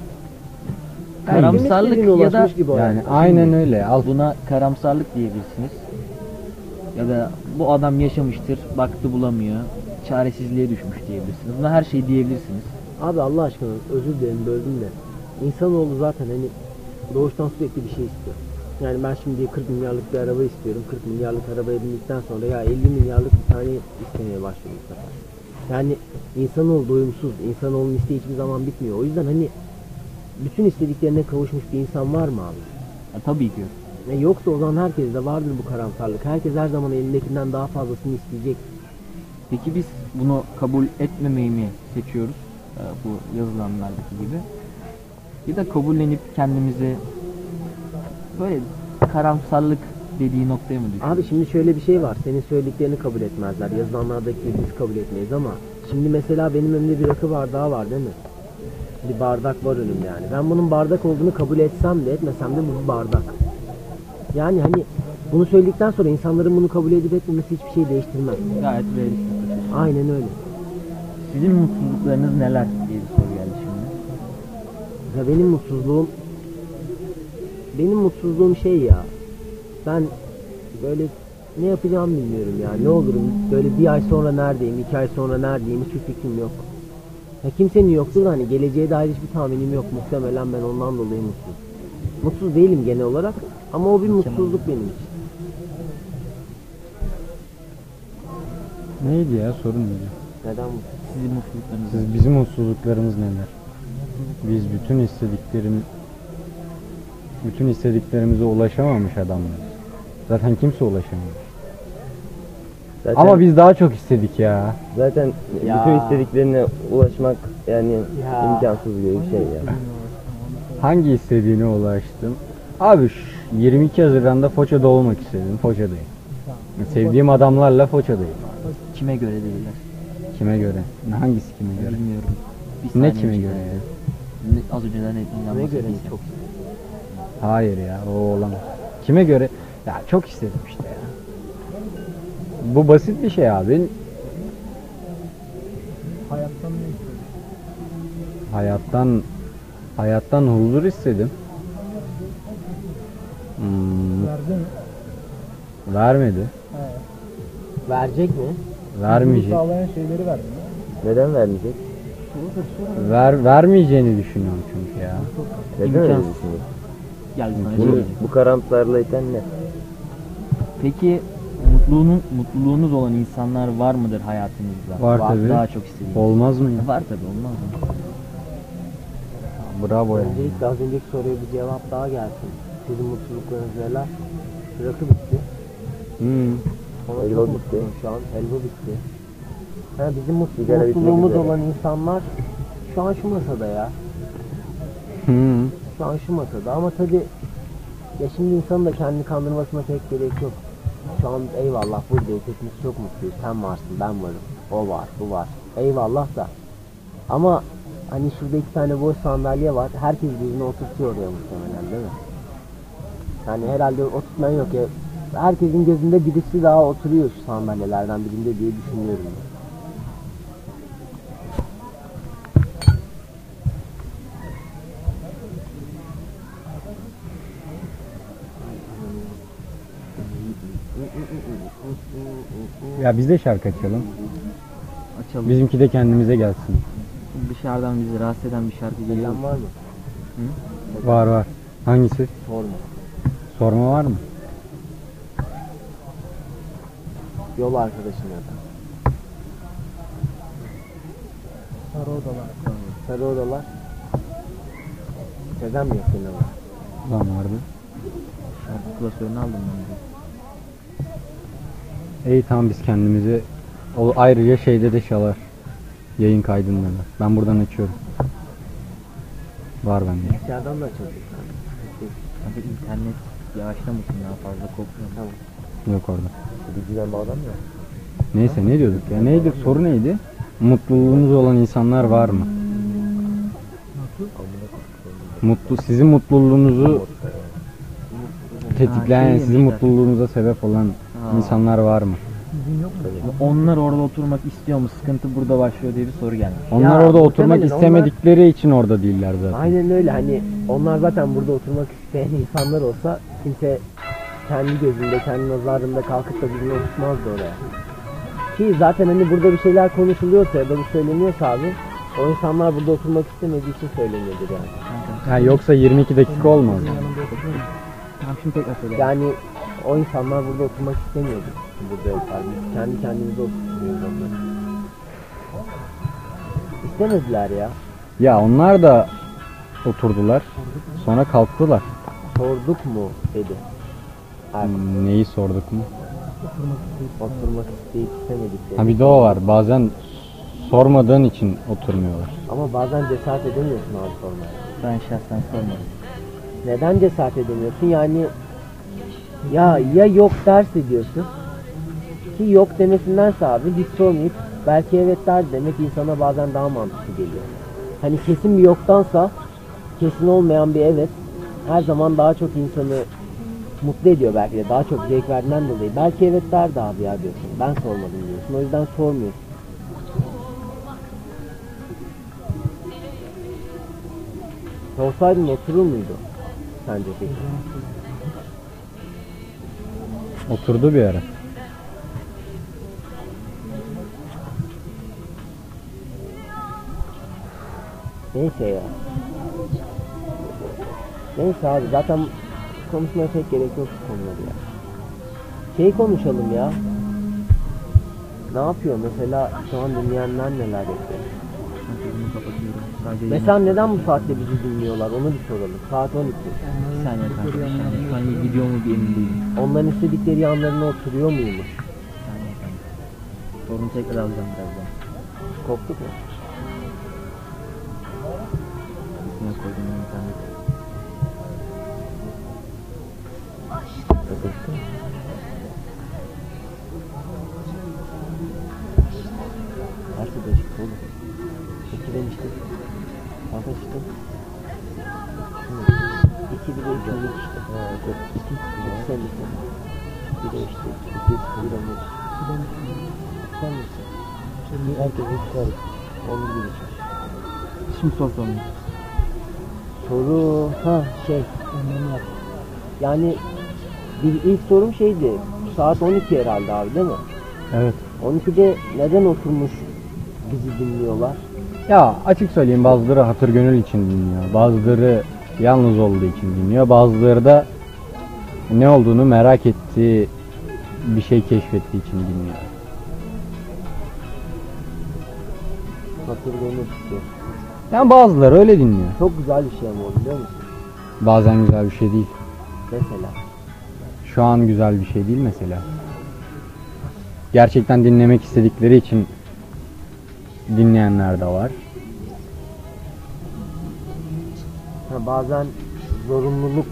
karamsarlık ya da Yani aynen öyle. Al buna karamsarlık diyebilirsiniz. Ya da bu adam yaşamıştır, baktı bulamıyor, çaresizliğe düşmüş diyebilirsiniz. Buna her şey diyebilirsiniz. Abi Allah aşkına özür dilerim böldüm de. İnsanoğlu zaten hani doğuştan sürekli bir şey istiyor. Yani ben şimdi 40 milyarlık bir araba istiyorum. 40 milyarlık arabaya bindikten sonra ya 50 milyarlık bir tane istemeye başlıyorum bu sefer. Yani insanoğlu doyumsuz. İnsanoğlunun isteği hiçbir zaman bitmiyor. O yüzden hani bütün istediklerine kavuşmuş bir insan var mı abi? Ya, tabii ki. E yoksa o zaman herkeste vardır bu karamsarlık. Herkes her zaman elindekinden daha fazlasını isteyecek. Peki biz bunu kabul etmemeyi mi seçiyoruz? Ee, bu yazılanlardaki gibi. Ya da kabullenip kendimizi böyle karamsarlık dediği noktaya mı düşüyoruz? Abi şimdi şöyle bir şey var. Senin söylediklerini kabul etmezler. Yazılanlardaki biz kabul etmeyiz ama şimdi mesela benim önümde bir rakı bardağı var değil mi? Bir bardak var önümde yani. Ben bunun bardak olduğunu kabul etsem de etmesem de bu bir bardak. Yani hani bunu söyledikten sonra insanların bunu kabul edip etmemesi hiçbir şey değiştirmez. Gayet realistik. şey. Aynen öyle. Sizin mutsuzluklarınız neler diye bir soru geldi şimdi. Ya benim mutsuzluğum benim mutsuzluğum şey ya. Ben böyle ne yapacağımı bilmiyorum ya. Ne olurum böyle bir ay sonra neredeyim, iki ay sonra neredeyim hiçbir fikrim yok. Ya kimsenin yoktur da hani geleceğe dair hiçbir tahminim yok. Muhtemelen ben ondan dolayı mutsuz. Mutsuz değilim genel olarak ama o bir mutsuzluk benim için. neydi ya sorun neydi? Neden mutsuz? Sizin mutsuzluklarınız Siz bizim mutsuzluklarımız neler? Biz bütün istediklerim bütün istediklerimize ulaşamamış adamlarız. Zaten kimse ulaşamamış. Zaten, Ama biz daha çok istedik ya. zaten Ya. bütün istediklerine ulaşmak yani Ya. imkansız gibi bir şey ya. Hangi istediğine ulaştım? Abi şu 22 Haziran'da Foça'da olmak istedim. Foça'dayım. Sevdiğim adamlarla Foça'dayım. kime göre değiller? Kime göre? Hangisi kime göre? Bilmiyorum. Bir Ne saniye kime önce göre ya? Ne- Az önce netliğinden Ne göre çok Hayır ya o olamaz. Kime göre? Ya çok istedim işte ya. Bu basit bir şey abi. Hayattan ne istiyorsun? Hayattan hayattan huzur istedim. Hmm, Verdi mi? vermedi. He. verecek mi? Vermeyecek. Sağlayan şeyleri verdi mi? Neden vermeyecek? Ver, vermeyeceğini düşünüyorum çünkü ya. Neden öyle İmkansız. düşünüyorsun? Gel sana söyleyeyim. bu karamsarlığa iten ne? Peki mutluluğunuz, mutluluğunuz olan insanlar var mıdır hayatınızda? Var tabii. Daha çok istediğiniz. Olmaz mı ya? Var tabii olmaz mı? Bravo yani. Öncelikle az önceki soruya bir cevap daha gelsin. Sizin mutluluklarınız neler? Rakı bitti. Hmm. Ona Helva çok bitti. mutluyum şu an. Helva bitti. Ha, bizim mutlu, Sigara bitmek mutluluğumuz üzere. olan insanlar şu an şu masada ya. Hı. Şu an şu masada ama tabi ya şimdi insanın da kendini kandırmasına pek gerek yok. Şu an eyvallah buradayız hepimiz çok mutluyuz. Sen varsın ben varım. O var bu var. Eyvallah da. Ama hani şurada iki tane boş sandalye var. Herkes birini oturtuyor oraya muhtemelen değil mi? Yani herhalde oturtmayan yok ya. Herkesin gözünde birisi daha oturuyor şu sandalyelerden birinde diye düşünüyorum. ben. Ya biz de şarkı açalım. Açalım. Bizimki de kendimize gelsin. Dışarıdan bizi rahatsız eden bir şarkı geliyor. Bilen var mı? Var var. Hangisi? Sorma. Sorma var mı? Yol arkadaşım ya da. Sarı odalar. Sarı odalar. Sezen mi yok senin ama? Lan vardı. Şarkı klasörünü aldım ben de. İyi tamam biz kendimizi o ayrıca şeyde de çalar. Yayın kaydında da. Ben buradan açıyorum. Var bende. İçeriden de açıldık. Hadi internet yavaşlamasın daha fazla kopmuyor. Tamam. Yok orada. Bilgiden bağlanmıyor. Neyse ne diyorduk ya? Neydi? Soru neydi? Mutluluğunuz olan insanlar var mı? Mutlu sizin mutluluğunuzu tetikleyen, şey sizin mutluluğunuza sebep olan. İnsanlar var mı? Onlar orada oturmak istiyor mu? Sıkıntı burada başlıyor diye bir soru gelmiş. Onlar Ya, orada oturmak muhtemelen istemedikleri için orada değiller zaten. Aynen öyle hani onlar zaten burada oturmak isteyen insanlar olsa kimse kendi gözünde, kendi nazarında kalkıp da birini oturtmazdı oraya. Ki zaten hani burada bir şeyler konuşuluyorsa ya da bu söyleniyorsa abi o insanlar burada oturmak istemediği için söyleniyordur yani. Ha, yoksa 22 dakika olmaz. Tamam şimdi tekrar söyle. Yani o insanlar burada oturmak istemiyordu. Burada yoklar. Biz kendi kendimize oturtuyoruz onları. İstemediler ya. Ya onlar da oturdular. Sonra kalktılar. Sorduk mu dedi. Erkek. Hmm, Neyi sorduk mu? Oturmak isteyip istemedikleri. Ha bir de o var. Bazen sormadığın için oturmuyorlar. Ama bazen cesaret edemiyorsun abi sormaya. Ben şahsen sormadım. Neden cesaret edemiyorsun? Yani ya ya yok derse diyorsun. Ki yok demesindense abi hiç sormayıp belki evet der demek insana bazen daha mantıklı geliyor. Hani kesin bir yoktansa kesin olmayan bir evet her zaman daha çok insanı mutlu ediyor belki de daha çok zevk verdiğinden dolayı. Belki evet derdi abi ya diyorsun. Ben sormadım diyorsun. O yüzden sormuyorsun. Sorsaydın oturur muydu? Sence peki? Oturdu bir ara. Neyse ya. Neyse abi zaten konuşmaya pek gerek yok bu konuları ya. Şey konuşalım ya. Ne yapıyor mesela şu an dinleyenler neler yapıyor? Sözümü kapatıyorum. Sadece Mesela neden bu saatte bizi dinliyorlar onu bir soralım. Saat 12. bir saniye kanka. Bir saniye. Şu an gidiyor mu bir emin değilim. Onların istedikleri yanlarına oturuyor muymuş? Bir saniye kanka. Sorunu tekrar alacağım birazdan. Koptuk mu? Üstüne koydum internet. Sor sorunu. Soru ha şey. Yani bir ilk sorum şeydi. Saat 12 herhalde abi değil mi? Evet. 12'de neden oturmuş bizi dinliyorlar? Ya açık söyleyeyim bazıları hatır gönül için dinliyor. Bazıları yalnız olduğu için dinliyor. Bazıları da ne olduğunu merak ettiği bir şey keşfettiği için dinliyor. Hatırlığını tutuyor. Yani bazıları öyle dinliyor. Çok güzel bir şey ama o biliyor musun? Bazen güzel bir şey değil. Mesela. Şu an güzel bir şey değil mesela. Gerçekten dinlemek istedikleri için dinleyenler de var. Ha, bazen zorunluluk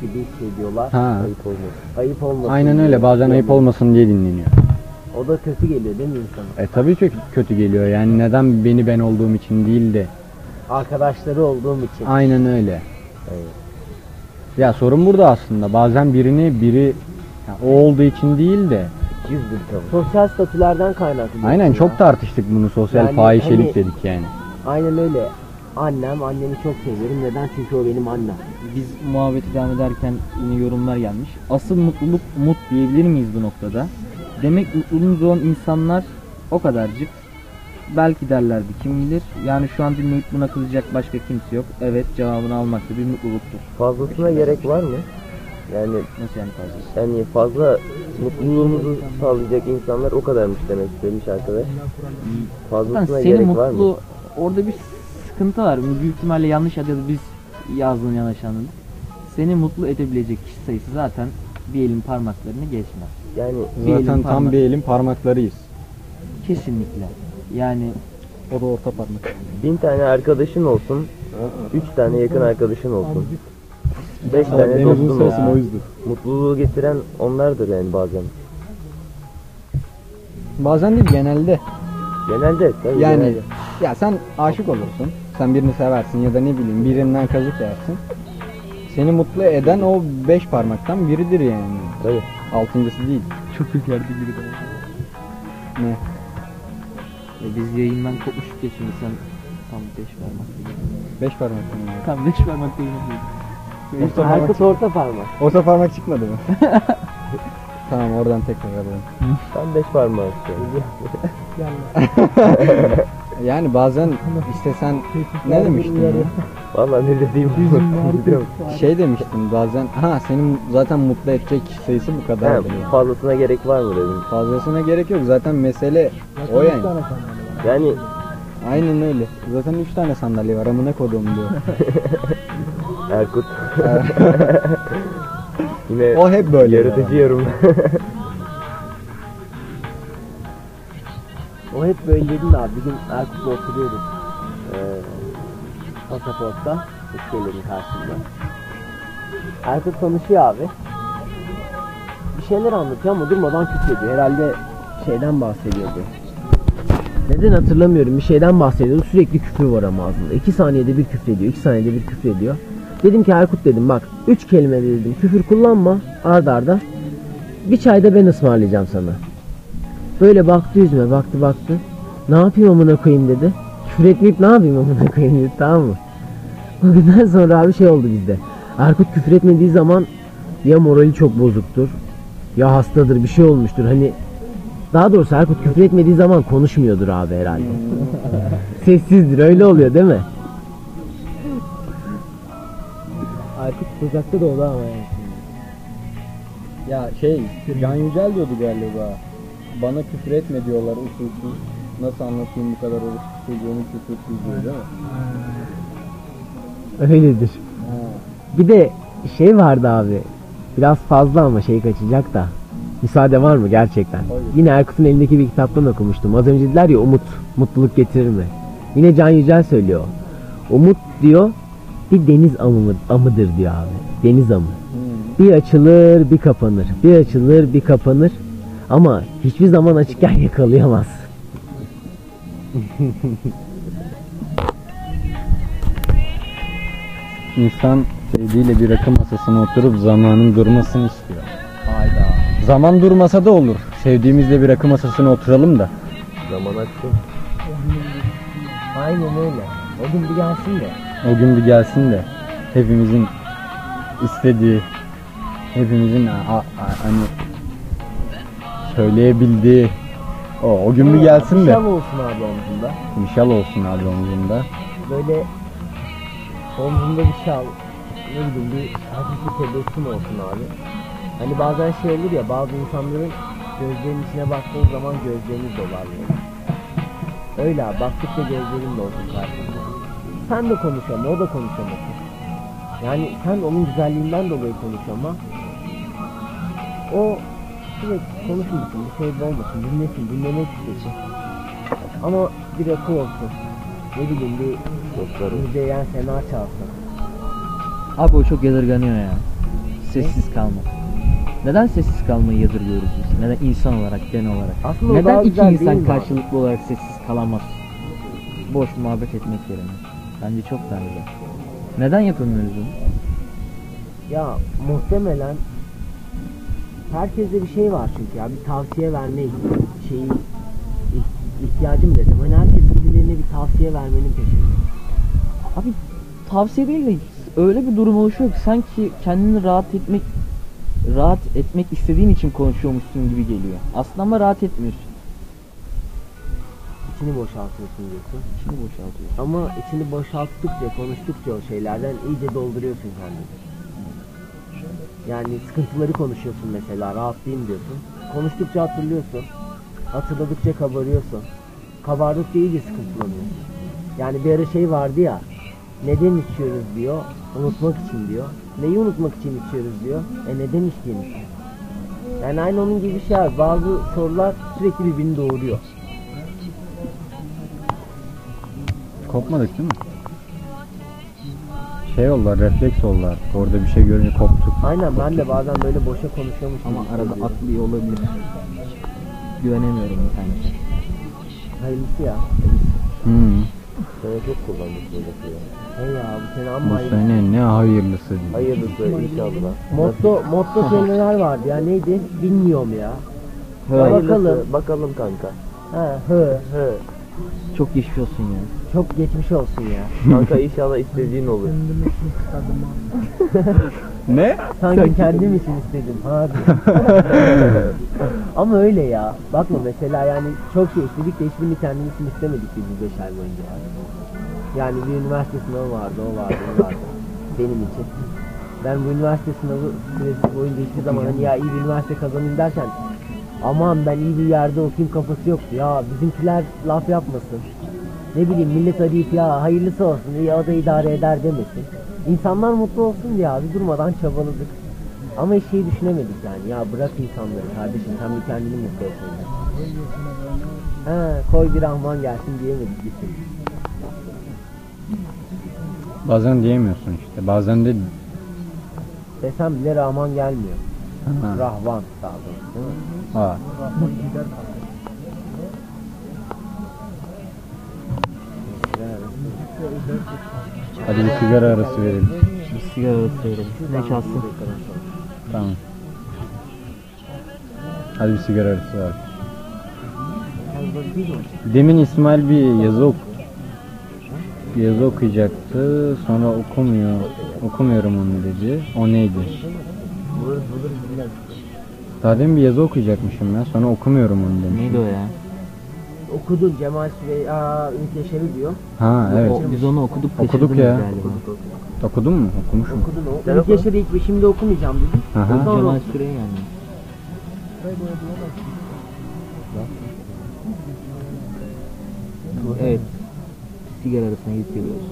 gibi hissediyorlar. Ha. Ayıp olmaz. Ayıp olmasın. Aynen öyle. Bazen ayıp olmasın diye dinleniyor. O da kötü geliyor değil mi insana? E tabii çok kötü geliyor. Yani neden beni ben olduğum için değil de. Arkadaşları olduğum için. Aynen öyle. Evet. Ya sorun burada aslında. Bazen birini biri ya o olduğu için değil de. Yüz bir tavır. Sosyal statülerden kaynaklı. Aynen çok ya. tartıştık bunu sosyal Yani fahişelik hani- dedik yani. Aynen öyle. Annem, annemi çok seviyorum. Neden? Çünkü o benim annem. Biz muhabbeti devam ederken yine yorumlar gelmiş. Asıl mutluluk umut diyebilir miyiz bu noktada? Demek mutluluğumuz olan insanlar o kadarcık. Belki derlerdi kim bilir. Yani şu an dinleyip buna kızacak başka kimse yok. Evet cevabını almak da bir mutluluktur. Fazlasına gerek var mı? Yani Nasıl yani fazlası? yani fazla mutluluğumuzu sağlayacak insanlar o kadarmış demek istemiş arkadaş. Fazlasına seni gerek var mı? mutlu orada bir sıkıntı var. Büyük ihtimalle yanlış ya biz yazdığını yanlış anladık. Seni mutlu edebilecek kişi sayısı zaten bir elin parmaklarını geçmez. Yani Bir elin Zaten tam parmak. bir elin parmaklarıyız. Kesinlikle. Yani O da orta parmak. bin tane arkadaşın olsun, üç tane yakın arkadaşın olsun. Beş tane dostun olsun. o yüzden. Mutluluğu getiren onlardır yani bazen. Bazen değil genelde. Genelde tabii Yani genelde. ya sen aşık olursun. Sen birini seversin ya da ne bileyim birinden kazık yersin. Seni mutlu eden o beş parmaktan biridir yani. Tabii. Altıncısı değil. çok ürkerdi biri de. Ne? E biz yayından kopmuştuk ya şimdi sen tam 5 parmak değil. Beş parmaktan yani. Tam 5 parmak değil. Orta parmak, Aykut orta parmak. orta parmak çıkmadı mı? tamam oradan tekrar alalım. Ben beş parmağı istiyorum. Yani bazen işte sen ne demiştin ya? Valla ne dediğimi biliyorum. Şey demiştin bazen ha senin zaten mutlu edecek sayısı bu kadar. fazlasına gerek var mı dedim. Fazlasına gerek yok zaten mesele o yani. Yani Aynen öyle. Zaten 3 tane sandalye var amına kodum diyor. Erkut. Yine o hep böyle. yaratıcı yorum. O hep böyle dedin de abi. Bir gün Erkut'la oturuyoruz. Ee, pasaportta. İskelenin karşısında. Erkut konuşuyor abi. Bir şeyler anlatıyor ama durmadan küfrediyor. Herhalde şeyden bahsediyordu. Neden hatırlamıyorum. Bir şeyden bahsediyordu. Sürekli küfür var ama ağzında. İki saniyede bir küfrediyor. iki saniyede bir küfrediyor. Dedim ki Erkut dedim bak. Üç kelime dedim. Küfür kullanma. Arda arda. Bir çayda ben ısmarlayacağım sana. Böyle baktı yüzüme baktı baktı. Ne yapayım amına koyayım dedi. Küfür etmeyip ne yapayım amına koyayım dedi tamam mı? O günden sonra abi şey oldu bizde. Erkut küfür etmediği zaman ya morali çok bozuktur ya hastadır bir şey olmuştur. Hani daha doğrusu Erkut küfür etmediği zaman konuşmuyordur abi herhalde. Sessizdir öyle oluyor değil mi? Erkut uzakta da oldu ama yani. Ya şey Can Yücel diyordu galiba. Bana küfür etme diyorlar usulsüz. Nasıl anlatayım bu kadar oruç çocuğunu küfürsüz diyor değil mi? Öyledir. Bir de şey vardı abi. Biraz fazla ama şey kaçacak da. Müsaade var mı gerçekten? Yine Erkut'un elindeki bir kitaptan okumuştum. Az önce dediler ya umut mutluluk getirir mi? Yine Can Yücel söylüyor. Umut diyor bir deniz amı, amıdır diyor abi. Deniz amı. Bir açılır bir kapanır. Bir açılır bir kapanır. Ama hiçbir zaman açıkken yakalayamaz. İnsan sevdiğiyle bir rakı masasına oturup zamanın durmasını istiyor. Hayda. Zaman durmasa da olur. Sevdiğimizle bir rakı masasına oturalım da. Zaman aksın. Aynen öyle. O gün bir gelsin de. O gün bir gelsin de hepimizin istediği, hepimizin a- a- hani söyleyebildiği o, o gün bir gelsin de. Şal olsun abi omzunda. Şal olsun abi omzunda. Böyle omzunda bir şal, ne bileyim bir hafif bir tebessüm olsun abi. Hani bazen şey olur ya bazı insanların gözlerinin içine baktığın zaman gözleriniz dolar böyle. Öyle abi baktıkça gözlerin de olsun karşında. Sen de konuşama o da konuşamasın. Yani sen onun güzelliğinden dolayı konuş ama o sürekli konuşmasın, bir şey olmasın, dinlesin, dinlemek istesin. Ama bir rakı olsun. Ne bileyim bir Dostlarım. Müzeyyen Sena çalsın. Abi o çok yadırganıyor ya. Sessiz kalma. Neden sessiz kalmayı yadırgıyoruz biz? Neden insan olarak, genel olarak? Aslında o Neden iki güzel değil insan mi karşılıklı olarak sessiz kalamaz? Boş muhabbet etmek yerine. Bence çok daha güzel. Neden yapamıyoruz bunu? Ya muhtemelen herkeste bir şey var çünkü ya bir tavsiye verme şeyi ih- ihtiyacım dedim. Hani herkes birbirlerine bir tavsiye vermenin peşinde. Abi tavsiye değil de öyle bir durum oluşuyor ki sanki kendini rahat etmek rahat etmek istediğin için konuşuyormuşsun gibi geliyor. Aslında ama rahat etmiyorsun. İçini boşaltıyorsun diyorsun. İçini boşaltıyorsun. Ama içini boşalttıkça, konuştukça o şeylerden iyice dolduruyorsun kendini. Yani sıkıntıları konuşuyorsun mesela, rahatlayayım diyorsun. Konuştukça hatırlıyorsun. Hatırladıkça kabarıyorsun. Kabardıkça iyice sıkıntılanıyorsun. Yani bir ara şey vardı ya, neden içiyoruz diyor, unutmak için diyor. Neyi unutmak için içiyoruz diyor, e neden içtiğimiz. Yani aynı onun gibi şey var. Bazı sorular sürekli birbirini doğuruyor. Kopmadık değil mi? Şey oldular, refleks oldu artık. Orada bir şey görünce koptuk. Aynen ben de bazen böyle boşa konuşuyormuş Ama arada atlıyor olabilir. Güvenemiyorum internete. Hayırlısı ya. Hmm. Sene çok kullandık böyle şeyler. Hey ya bu sene Bu amma hayırlı. sene ne hayırlısı. Hayırlısı inşallah. Motto, motto kelimeler vardı ya neydi? Bilmiyorum ya. Hayırlısı. Bakalım. Bakalım kanka. Ha, hı. He. Çok geçmiş olsun ya. Çok geçmiş olsun ya. Kanka inşallah istediğin olur. Ne? Sanki kendim için istedim. Hadi. Ama öyle ya. Bakma mesela yani çok şey istedik de hiçbirini kendimiz için istemedik biz bu beş ay boyunca. Yani. yani bir üniversite sınavı vardı, o vardı, o vardı. Benim için. Ben bu üniversite sınavı süresi boyunca hiçbir zaman hani ya iyi bir üniversite kazanayım derken aman ben iyi bir yerde okuyayım kafası yoktu. Ya bizimkiler laf yapmasın. Ne bileyim millet arayıp ya hayırlısı olsun ya o da idare eder demesin. İnsanlar mutlu olsun diye abi durmadan çabaladık. Ama hiç şeyi düşünemedik yani. Ya bırak insanları kardeşim sen bir kendini mutlu olsun. Ha, koy bir Rahman gelsin diyemedik gitsin. Bazen diyemiyorsun işte. Bazen de Desem bile Rahman gelmiyor. ha. Rahvan değil mi? ha. Hadi bir sigara arası verelim. Bir sigara arası verelim. Ne çalsın? Tamam. Hadi bir sigara arası ver. Demin İsmail bir yazı ok bir yazı okuyacaktı. Sonra okumuyor. Okumuyorum onu dedi. O neydi? Daha demin bir yazı okuyacakmışım ya. Sonra okumuyorum onu demiş. Neydi o ya? Okudun Cemal Süreyya Ümit Yaşar'ı diyor. Ha evet. O, biz onu okuduk Okuduk ya. galiba. Okudun mu? Okumuşum. Okudun o. Ümit Yaşar'ı ilk şimdi okumayacağım dedim. Aha. Sonra Cemal Süreyi yani. Evet. Sigara arasına gidip geliyoruz.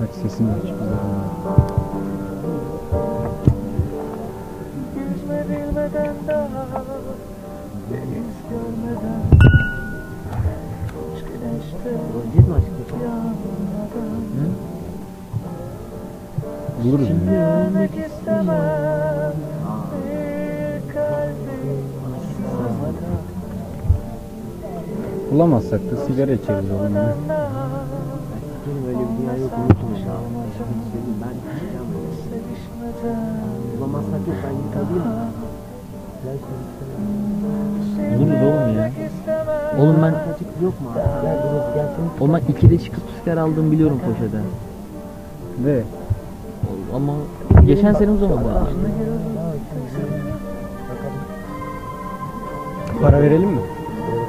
Kaç sesini aç. bir zaman. Öleceğiz mi açıkçası? Buluruz yani. Bulamazsak da sigara içeriz oğlum ya. Benim öyle bir dünya yok unutma ya. Ben çıkacağım böyle. Bulamazsak yok ben alayım mı? Gel şöyle. Buluruz oğlum ya. Oğlum ben Açık yok mu abi? Gel burası gel sen. Oğlum ben ikide çıkıp sigara aldığımı biliyorum poşete. Ve Ama geçen sene o zaman da. para verelim mi?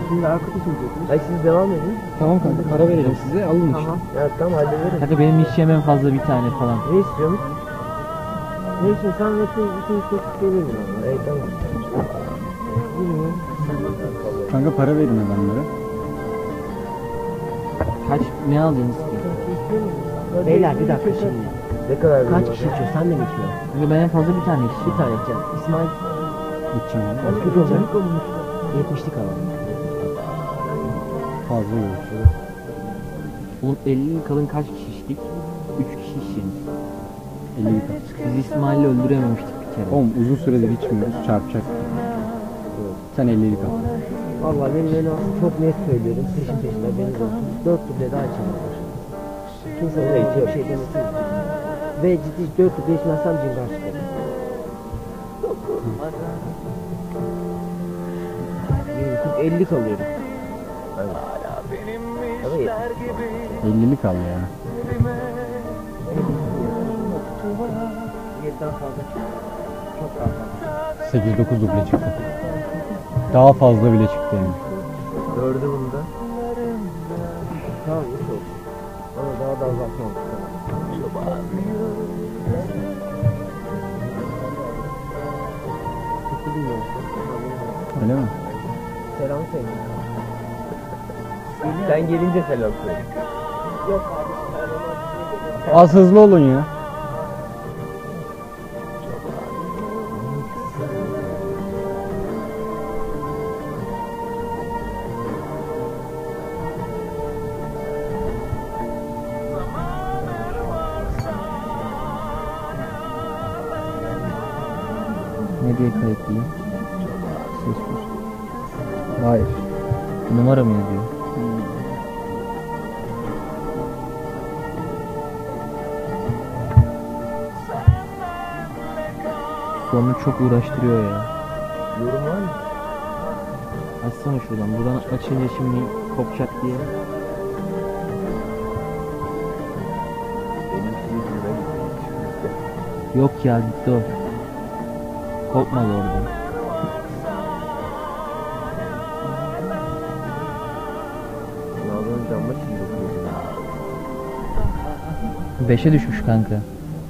Şimdi arkadaşım çekmiş. Ay siz devam edin. Tamam kanka para verelim size alın işte. Tamam. Ya tamam hallederiz. Kanka benim içeceğim en fazla bir tane falan. Ne istiyorsun? Ne için sen ve şey bir şey çok gelirim. Ey tamam. Kanka para verin adamlara. Kaç ne alacaksınız ki? Beyler bir dakika şimdi. Ne kadar Kaç kişi içiyor? Sen de mi içiyorsun? Kanka ben en fazla bir tane içeceğim. Bir tane içeceğim. İsmail İçeceğim. kaç olacak? 70'lik alalım. Fazla yok. Oğlum 50 kalın kaç kişi içtik? 3 kişi içeceğiz. 50'lik al. Biz İsmail'i öldürememiştik bir kere. Oğlum uzun süredir içmiyoruz çarpacak. Sen 50'lik al. Vallahi benim öyle çok net söylüyorum. Peşin peşin haberiniz olsun. Dört duble daha içemezler. Kimse ona bir şey demesin. Ve ciddi dört duble içmezsem cingar çıkarım. Benim 50 kalıyorum. Tabii 50'lik al ya. 7'den fazla çıkıyor. Çok fazla. 8-9 duble çıktı. Daha fazla bile çıktı yani. Dördü bunda. Tamam iyi olsun. Ama daha da azaltma olsun. Öyle mi? Selam söyle. Sen gelince selam söyle. Az hızlı olun ya. Kayıtlıyım? Ses kus. Hayır. Numara mı yazıyor? Sonu çok uğraştırıyor ya. Yorum var mı? Açsana şuradan. Buradan açınca şimdi kopacak diye. Yok ya gitti o. Kopmadı orada. Şimdi. Beşe düşmüş kanka.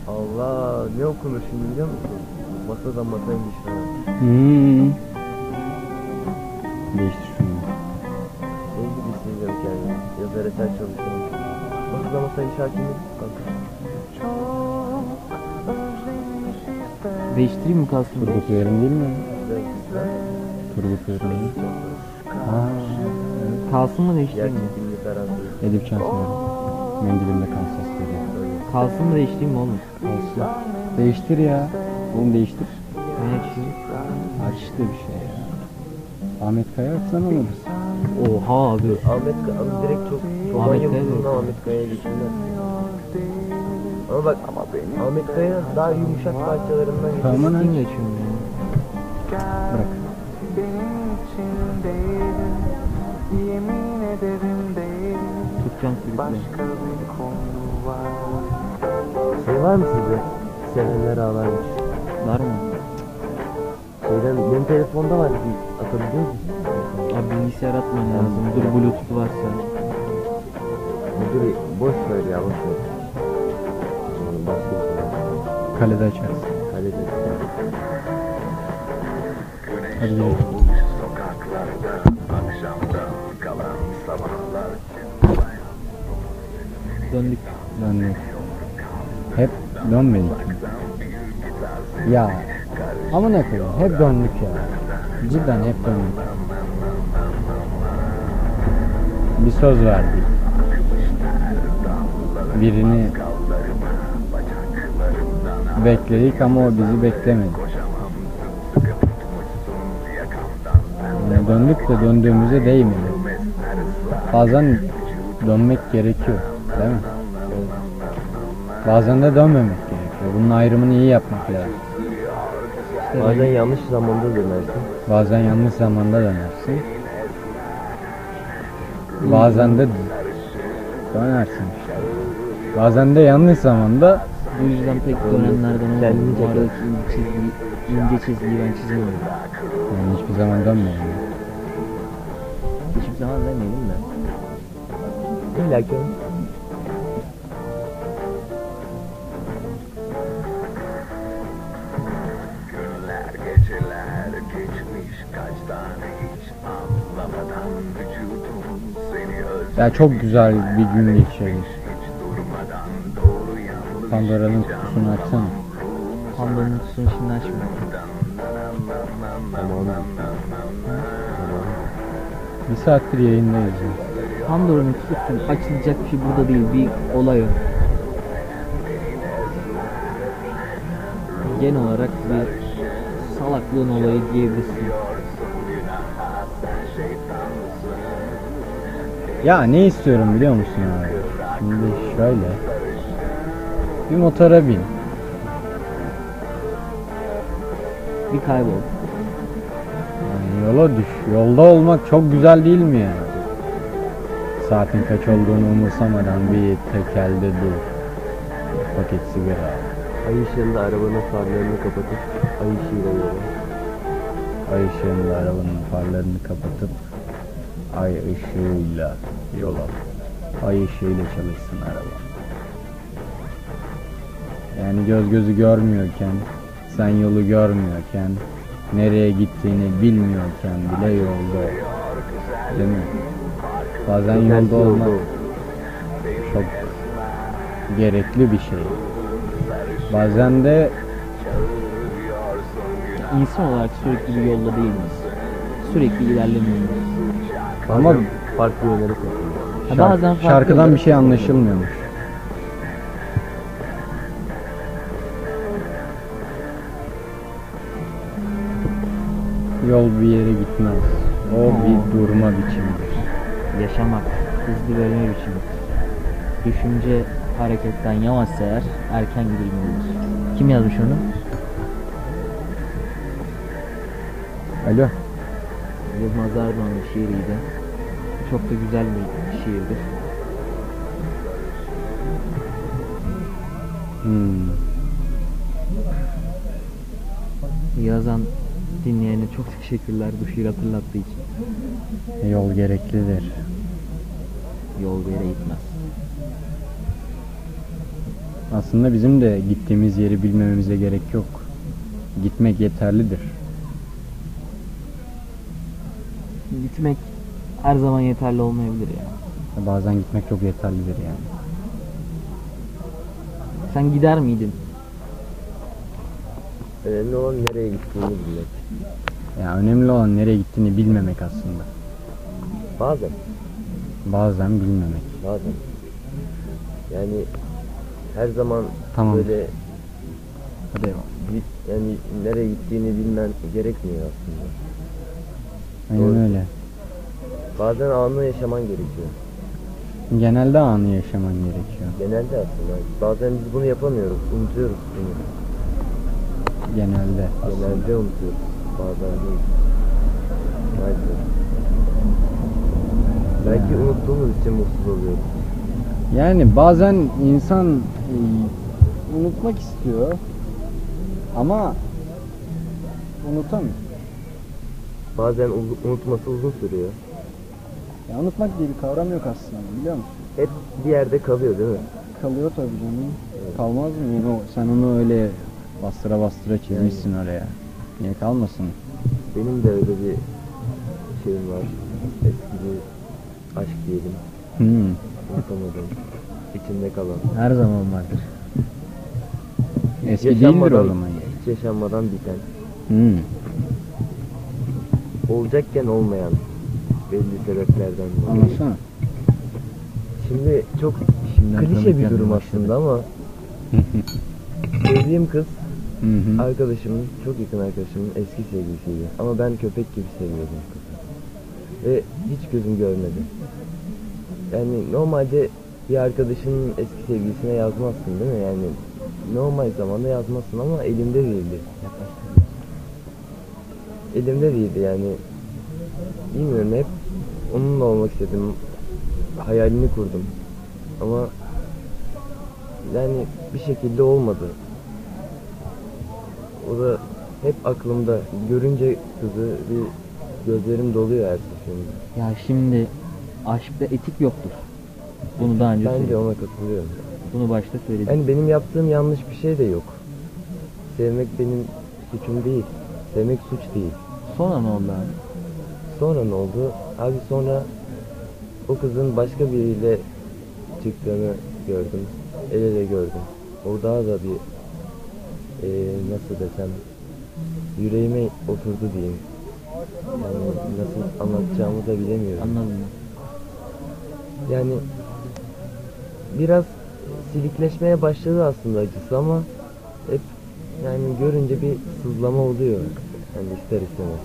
Allah ne okunur şimdi biliyor musun? Masadan masaymış. Hmm. Değiştir şunu. Ne gibi hissediyorum kendimi. Yazar eser çalışıyorum. Masadan masaymış hakimiyet kanka. Değiştireyim mi kalsın? Turgut Uyar'ın değil mi? Turgut Uyar'ın. Kalsın mı değiştireyim mi? Edip Çansınlar. Mendilinde kan sesleri. Kalsın mı değiştireyim mi oğlum? Olsun. Değiştir ya. Oğlum değiştir. Ne açayım? Açtı bir şey ya. Ahmet Kaya sen olur. Oha abi. Ahmet Kaya abi direkt çok Ahmet Kaya. Ahmet Kaya'ya geçirmez. Ama bak Ahmet Kaya daha yumuşak parçalarından Tamam lan. Kim geçiyorum ya? Bırak. Tutacağım sürükle. Şey var mı sizde? Sevenler ağlarmış. Var mı? Şeyden, benim telefonda var. Bir atabiliyor musun? Abi bilgisayar atman lazım. Dur bluetooth varsa. Dur boş ver ya boş ver. Kalede açarız. Kalede. Hadi gidelim. Döndük. Döndük. Hep dönmedik. Ya. Ama ne koyayım? Hep döndük ya. Cidden hep döndük. Bir söz verdik. Birini bekledik ama o bizi beklemedi. Yani döndük de döndüğümüze değmedi. Bazen dönmek gerekiyor, değil mi? Bazen de dönmemek gerekiyor. Bunun ayrımını iyi yapmak lazım. Bazen yanlış zamanda dönersin. Bazen yanlış zamanda dönersin. Bazen de dönersin işte. Bazen de yanlış zamanda Bu yüzden pek dönenlerden olmadım. Aradaki ince çizgi, ince çizgiyi ben çizemiyorum. yani hiçbir zaman dönmeyin. Hiçbir zaman demeyelim de. İlla ki Ya çok güzel bir gün geçirdik. Pandora'nın kutusunu açsana. Panda'nın kutusunu şimdi açmıyorum. Bir saattir yayındayız. ya. Pandora'nın kutusunun açılacak bir şey burada değil. Bir olay o. genel olarak bir salaklığın olayı diyebilirsin. Ya ne istiyorum biliyor musun abi? Şimdi şöyle. Bir motora bin. Bir kaybol. Yani yola düş. Yolda olmak çok güzel değil mi yani? Saatin kaç olduğunu umursamadan bir tekelde dur. Bir paket sigara. Ay ışığında arabanın farlarını kapatıp ay ışığıyla yola. Ay ışığında arabanın farlarını kapatıp ay ışığıyla yol al. Ay ışığıyla çalışsın araba. Yani göz gözü görmüyorken, sen yolu görmüyorken, nereye gittiğini bilmiyorken bile yolda ol. Değil mi? Bazen yolda olmak çok gerekli bir şey. Bazen de İnsan olarak sürekli bir yolda değil miyiz? Sürekli ilerlemiyoruz. ama farklı. Ha, şark- bazen farklı şarkıdan yollara bir şey anlaşılmıyormuş. Yol bir yere gitmez. O bir durma biçimidir. Yaşamak, hızlı bölme biçimi. Düşünce hareketten yavaşsa eğer erken gidilmelidir. Kim yazmış onu? Alo. Yılmaz Erdoğan'ın şiiriydi. Çok da güzel bir şiirdir. Hmm. Yazan dinleyene çok teşekkürler bu şiir hatırlattığı için. Yol gereklidir. Yol bir yere gitmez. Aslında bizim de gittiğimiz yeri bilmememize gerek yok. Gitmek yeterlidir. Gitmek her zaman yeterli olmayabilir ya. Bazen gitmek çok yeterlidir yani. Sen gider miydin? Önemli olan nereye gittiğini bilmek. Yani önemli olan nereye gittiğini bilmemek aslında. Bazen, Bazen bilmemek. bazen. Yani her zaman Tamam. böyle Hadi git- yani nereye gittiğini bilmen gerekmiyor aslında. Aynen Doğru. öyle. Bazen anı yaşaman gerekiyor. Genelde anı yaşaman gerekiyor. Genelde aslında. Bazen biz bunu yapamıyoruz, unutuyoruz bunu. Genelde. Genelde unutuyoruz. Bazen değil. Maalesef. Belki Ya. unuttuğumuz için mutsuz oluyoruz. Yani bazen insan e, unutmak istiyor ama unutamıyor. Bazen unutması uzun sürüyor. Ya unutmak diye bir kavram yok aslında biliyor musun? Hep bir yerde kalıyor değil mi? Kalıyor tabii canım. Kalmaz mı? Yani sen onu öyle bastıra bastıra çizmişsin oraya. Niye kalmasın? Benim de öyle bir şeyim var. Eski bir aşk diyelim. Hmm. Unutamadım. İçimde kalan. Her zaman vardır. Eski değildir o Yaşanmadan- zaman. Hiç yaşanmadan biten. Hmm. Olacakken olmayan belli sebeplerden dolayı. Anlasana. Şimdi çok Şimdiden klişe bir durum aslında ama sevdiğim kız Hı hı. arkadaşımın, çok yakın arkadaşımın eski sevgilisiydi. Ama ben köpek gibi seviyordum kızı. Ve hiç gözüm görmedi. Yani normalde bir arkadaşının eski sevgilisine yazmazsın değil mi? Yani normal zamanda yazmazsın ama elimde değildi. Elimde değildi yani. Bilmiyorum hep onunla olmak istedim. Hayalini kurdum. Ama yani bir şekilde olmadı. O da hep aklımda. Görünce kızı bir gözlerim doluyor her seferinde. Ya şimdi aşkta etik yoktur. Bunu daha önce Ben de söyledim. ona katılıyorum. Bunu başta söyledim. Yani benim yaptığım yanlış bir şey de yok. Sevmek benim suçum değil. Sevmek suç değil. Sonra ne oldu abi? Sonra ne oldu? Abi sonra o kızın başka biriyle çıktığını gördüm. El ele gördüm. O daha da bir eee, nasıl desem yüreğime oturdu diyeyim. Yani nasıl anlatacağımı da bilemiyorum. Anladın mı? Yani biraz silikleşmeye başladı aslında acısı ama hep Yani görünce bir sızlama oluyor. Yani ister istemez.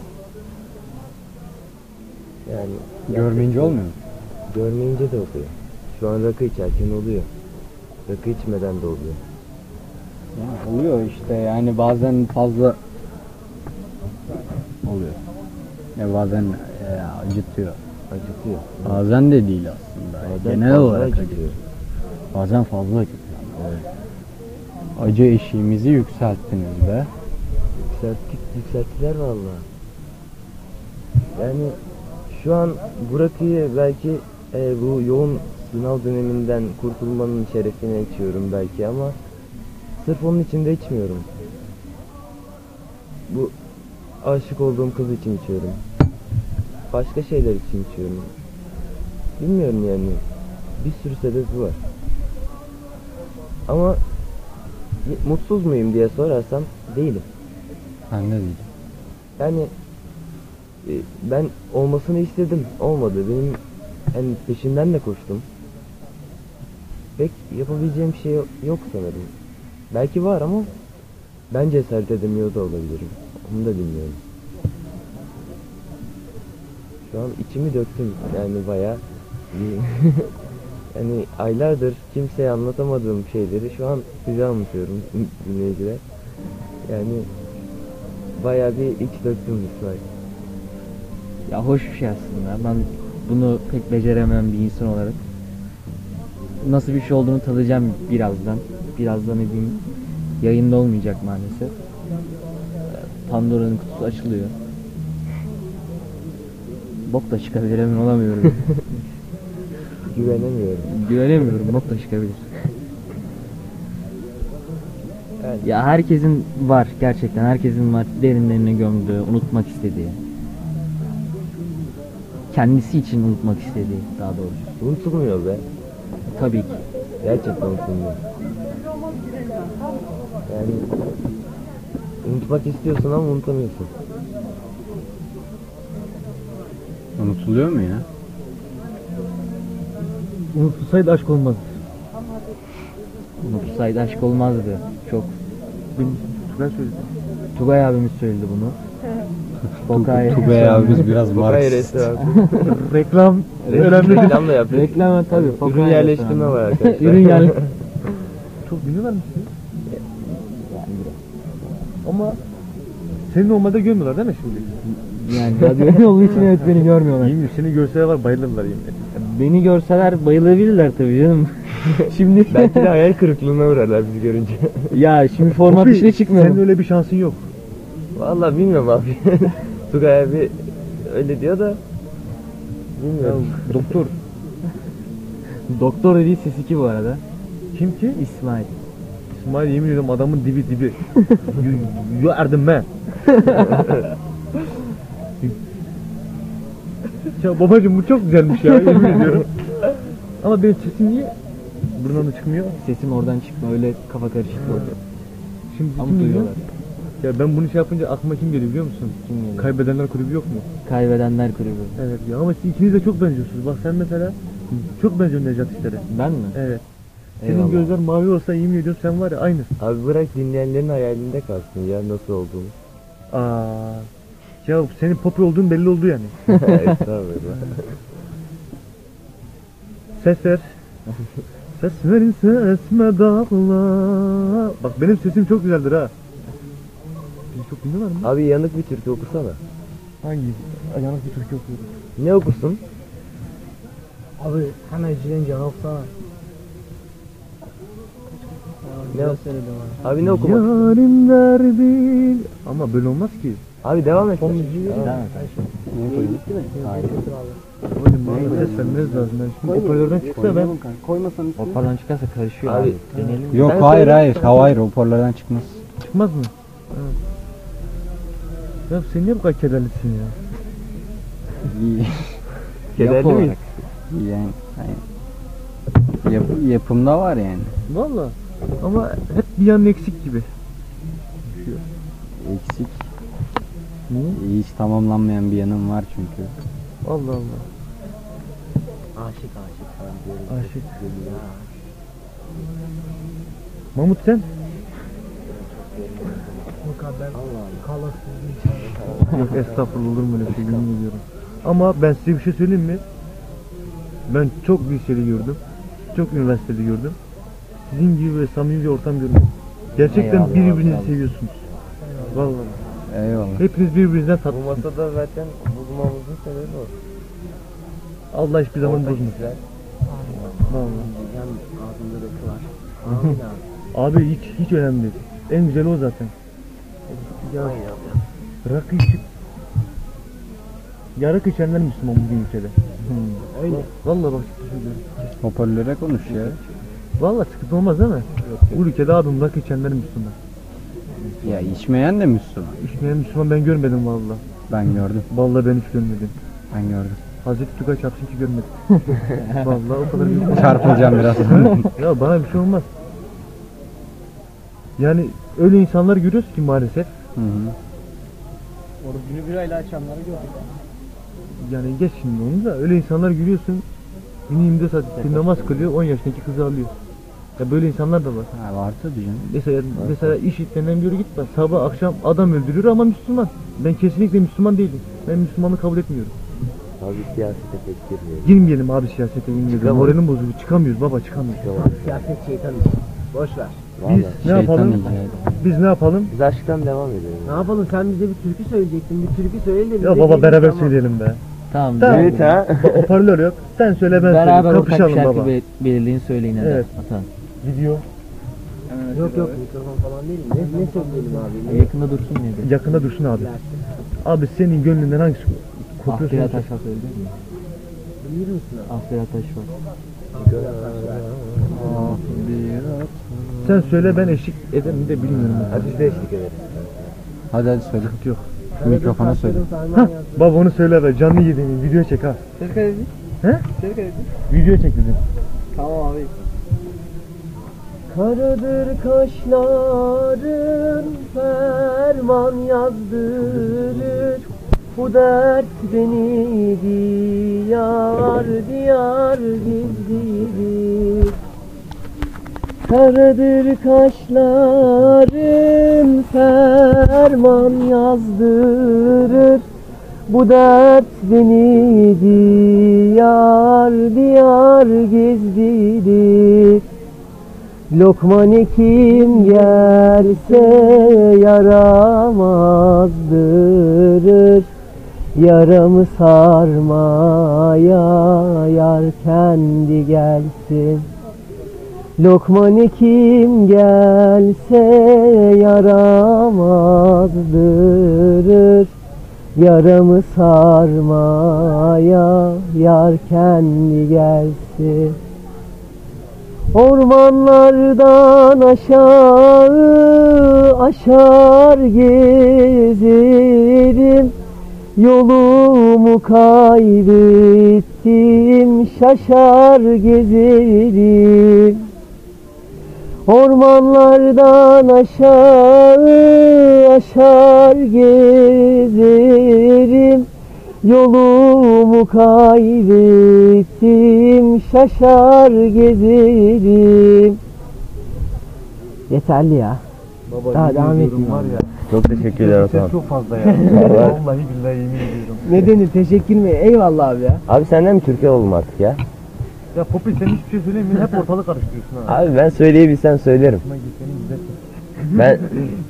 Yani Görmeyince olmuyor mu? görmeyince de oluyor. Şu an rakı içerken oluyor. Rakı içmeden de oluyor. Ya oluyor işte yani bazen fazla oluyor. Ya bazen e, acıtıyor. Acıtıyor. Bazen de değil aslında. Bazen Genel olarak acıtıyor. acıtıyor. Bazen fazla acıtıyor. Acı eşiğimizi yükselttiniz be. Yükselttik, yükselttiler valla. Yani şu an Burak'ı belki e, bu yoğun sınav döneminden kurtulmanın şerefine içiyorum belki ama sırf onun için de içmiyorum. Bu aşık olduğum kız için içiyorum. Başka şeyler için içiyorum. Bilmiyorum yani. Bir sürü sebebi var. Ama mutsuz muyum diye sorarsam değilim. Ben de değil. Yani e, ben olmasını istedim. Olmadı. Benim yani peşinden de koştum. Pek yapabileceğim şey yok sanırım. Belki var ama ben cesaret edemiyor da olabilirim. Onu da bilmiyorum. Şu an içimi döktüm. Yani bir- yani aylardır kimseye anlatamadığım şeyleri şu an size anlatıyorum dinleyicilere. Yani bayağı bir iç döktüm İsmail. Ya hoş bir şey aslında. Ben bunu pek beceremem bir insan olarak. Nasıl bir şey olduğunu tadacağım birazdan. Birazdan dediğim yayında olmayacak maalesef. Pandora'nın kutusu açılıyor. Bok da çıkabilir emin olamıyorum. Güvenemiyorum. Güvenemiyorum bok da çıkabilir. Yani Ya herkesin var gerçekten herkesin var derinlerine gömdüğü, unutmak istediği. Kendisi için unutmak istediği daha doğrusu. unutulmuyor be. Tabii ki. Gerçekten unutulmuyor. Yani unutmak istiyorsun ama unutamıyorsun. Unutuluyor mu ya? Unutulsaydı aşk olmazdı. Unutulsaydı aşk olmazdı. Çok. Tugay söyledi. Tugay abimiz söyledi bunu. Tugay. Tugay abimiz biraz Fokay Marksist. restoran. Reklam. Reklam da yaptık. Reklam tabii. Ürün Fokay yerleştirme restoranı. var arkadaşlar. Ürün yer. Çok biliyorlar mısın? Ama seni normalde görmüyorlar değil mi şimdi? Yani radyo olduğu için evet beni görmüyorlar. İyi mi? Seni görseler var bayılırlar yemin ederim. Beni görseler bayılabilirler tabii canım. şimdi Belki de hayal kırıklığına uğrarlar bizi görünce. ya şimdi format Kofi, dışına çıkmıyorum. Senin öyle bir şansın yok. Vallahi bilmiyorum abi. Tugay abi öyle diyor da Ya, bilmiyorum. doktor. Doktor dediği ses 2 bu arada. Kim ki? İsmail. İsmail yemin ediyorum adamın dibi dibi. you, you are the man. ya babacım bu çok güzelmiş ya yemin ediyorum. Ama benim sesim niye buradan da çıkmıyor? Sesim oradan çıkma öyle kafa karışıklığı oluyor. Şimdi Ama kim duyuyorlar. Ya ben bunu şey yapınca aklıma kim geliyor biliyor musun? Kim geliyor? Kaybedenler kulübü yok mu? Kaybedenler kulübü. Evet ya ama siz ikiniz de çok benziyorsunuz. Bak sen mesela çok benziyorsun Necat İşler'e. Ben mi? Evet. Senin gözler mavi olsa yemin ediyorum sen var ya aynı. Abi bırak dinleyenlerin hayalinde kalsın ya nasıl olduğunu. Aa. Ya senin pop olduğun belli oldu yani. Estağfurullah. Ses ver. ses verin sesme dağla. Bak benim sesim çok güzeldir ha. Bizi çok dinliyorlar mı? Abi yanık bir türkü okusana. Hangi? Yanık bir Türkiye okuyorum. Ne okusun? Abi hemen Cilen okusana. Ne söyledim abi. Abi ne okumak? Yarim derdin. Ama böyle olmaz ki. Abi devam et. Son müziği Tamam. Oğlum bana ses vermeniz lazım. Ben şimdi operatörden çıksa ben Hopardan çıkarsa karışıyor Abi. Deneyelim mi? Yok hayır hayır. Hayır hoparlörden çıkmaz. çıkmaz mı? Ya sen niye bu kadar kederlisin ya? İyi. Kederli miyiz? Yani, hani yap, yapımda var yani. Valla. Ama hep bir yanın eksik gibi. Eksik. Niye? Hiç tamamlanmayan bir yanım var çünkü. Allah Allah. Aşık aşık. Aşık. Mahmut sen? Yok estağfurullah olur mu öyle şey yemin ediyorum. Ama ben size bir şey söyleyeyim mi? Ben çok liseli gördüm. Çok üniversitede gördüm. Sizin gibi böyle samimi bir ortam görmedim. Gerçekten Eyvallah, birbirinizi olun. seviyorsunuz. Vallahi. Eyvallah. Hepiniz birbirinizden Bu tatlısınız. masada zaten bulunmamızın sebebi o. Allah hiçbir zaman Ortak bozmasın. işler. Vallahi. Rakı var. Amin abi. Abi hiç hiç önemli değil. En güzeli o zaten. Ya rakı içip ya rakı içenler Müslüman bugün ülkede. Öyle. Vallahi bak söylüyorum. Hoparlöre konuş ya. Vallahi sıkıntı olmaz değil mi? Bu ülkede abim rakı içenler Müslüman. Ya içmeyen de Müslüman. İçmeyen Müslüman ben görmedim vallahi. Ben gördüm. Vallahi ben hiç görmedim. Ben gördüm. Hazreti Tugay çarpsın ki görmedim. vallahi o kadar büyük. Çarpılacağım biraz. ya bana bir şey olmaz. Yani öyle insanlar görüyoruz ki maalesef. Hı hı. Orucunu bir ayla açanları gördük. Yani geç şimdi onu da öyle insanlar görüyorsun. 24 saat namaz kılıyor 10 yaşındaki kızı alıyor. Ya böyle insanlar da var. Ha, var tabii canım. Mesela mesela iş denen bir git bak sabah akşam adam öldürüyor ama Müslüman. Ben kesinlikle Müslüman değilim. Ben Müslümanlığı kabul etmiyorum. Abi siyasete pek girmiyor. Girmeyelim abi siyasete girmeyelim. Çıkamayız. Moralim bozuluyor. Çıkamıyoruz baba çıkamıyoruz. Siyaset şeytan işi. Boş ver. Biz Vallahi. ne yapalım? Biz ne yapalım? Biz aşktan devam edelim. Ne yapalım sen bize bir türkü söyleyecektin. Bir türkü söyle de Ya baba beraber tamam. söyleyelim be. Tamam. Tamam. Evet ha. Hoparlör yok. Sen söyle ben Beraber söyleyeyim. ortak Kapışalım şarkı baba. be- belirleyin söyleyin. Evet. Atan. Video. Yok yok mikrofon falan değil. Ne, ne söyleyelim abi? Ne? Yakında dursun de. Yakında dursun abi. Abi senin gönlünden hangisi onu Ataş söyle. var söyledin mi? Bilir misin abi? Aferin Ataş var. Sen söyle ben eşlik ederim de bilmiyorum. Hadi biz de eşlik ederiz. Hadi hadi söyle. Yok. Şu mikrofona söyle. Hah, baba onu söyle be canlı yediğini video çek ha. Ses kaydedin. He? Ses kaydedin. Video çek dedim. Tamam abi. Karadır kaşların ferman yazdırır. Bu dert beni diyar diyar gizlidir. Karadır kaşların ferman yazdırır. Bu dert beni diyar diyar gizlidir Lokman kim yerse yaramazdırır Yaramı sarmaya yar kendi gelsin. Lokman kim gelse yaramazdırır Yaramı sarmaya yar kendi gelsin Ormanlardan aşağı aşar gezerim. Yolumu kaybettim şaşar gezerim. Ormanlardan aşağı aşar gezerim Yolumu kaybettim şaşar gezerim Yeterli ya. Baba Daha yemin devam ediyorum etmiyorum. var ya. Çok teşekkürler Ses Atan. çok fazla ya. Vallahi billahi yemin ediyorum. Nedeni teşekkür mü? Eyvallah abi ya. Abi senden mi Türkiye oğlum artık ya? Ya Popi sen hiçbir şey söylemiyorsun hep ortalık karıştırıyorsun ha. Abi ben söyleyebilsem söylerim. Beni güzel çek. Ben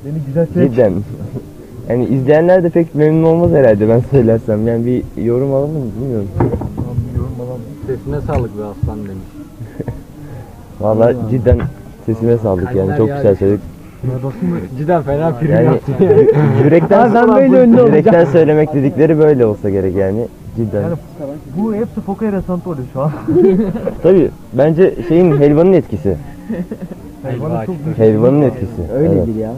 Beni güzel çek. cidden yani izleyenler de pek memnun olmaz herhalde ben söylersem. Yani bir yorum alır mı bilmiyorum. Tamam biliyorum babam. Sesine sağlık be aslan demiş. Vallahi cidden sesime sağlık yani çok güzel söyledik. Cidden fena prim Yani yaptı. yürekten Ben böyle ünlü yürekten söylemek dedikleri böyle olsa gerek yani. Cidden. Yani bu hepsi Fokay Resantı oluyor şu an. Tabii bence şeyin helvanın etkisi. Büyük. Helvanın etkisi. Öyledir Evet. ya.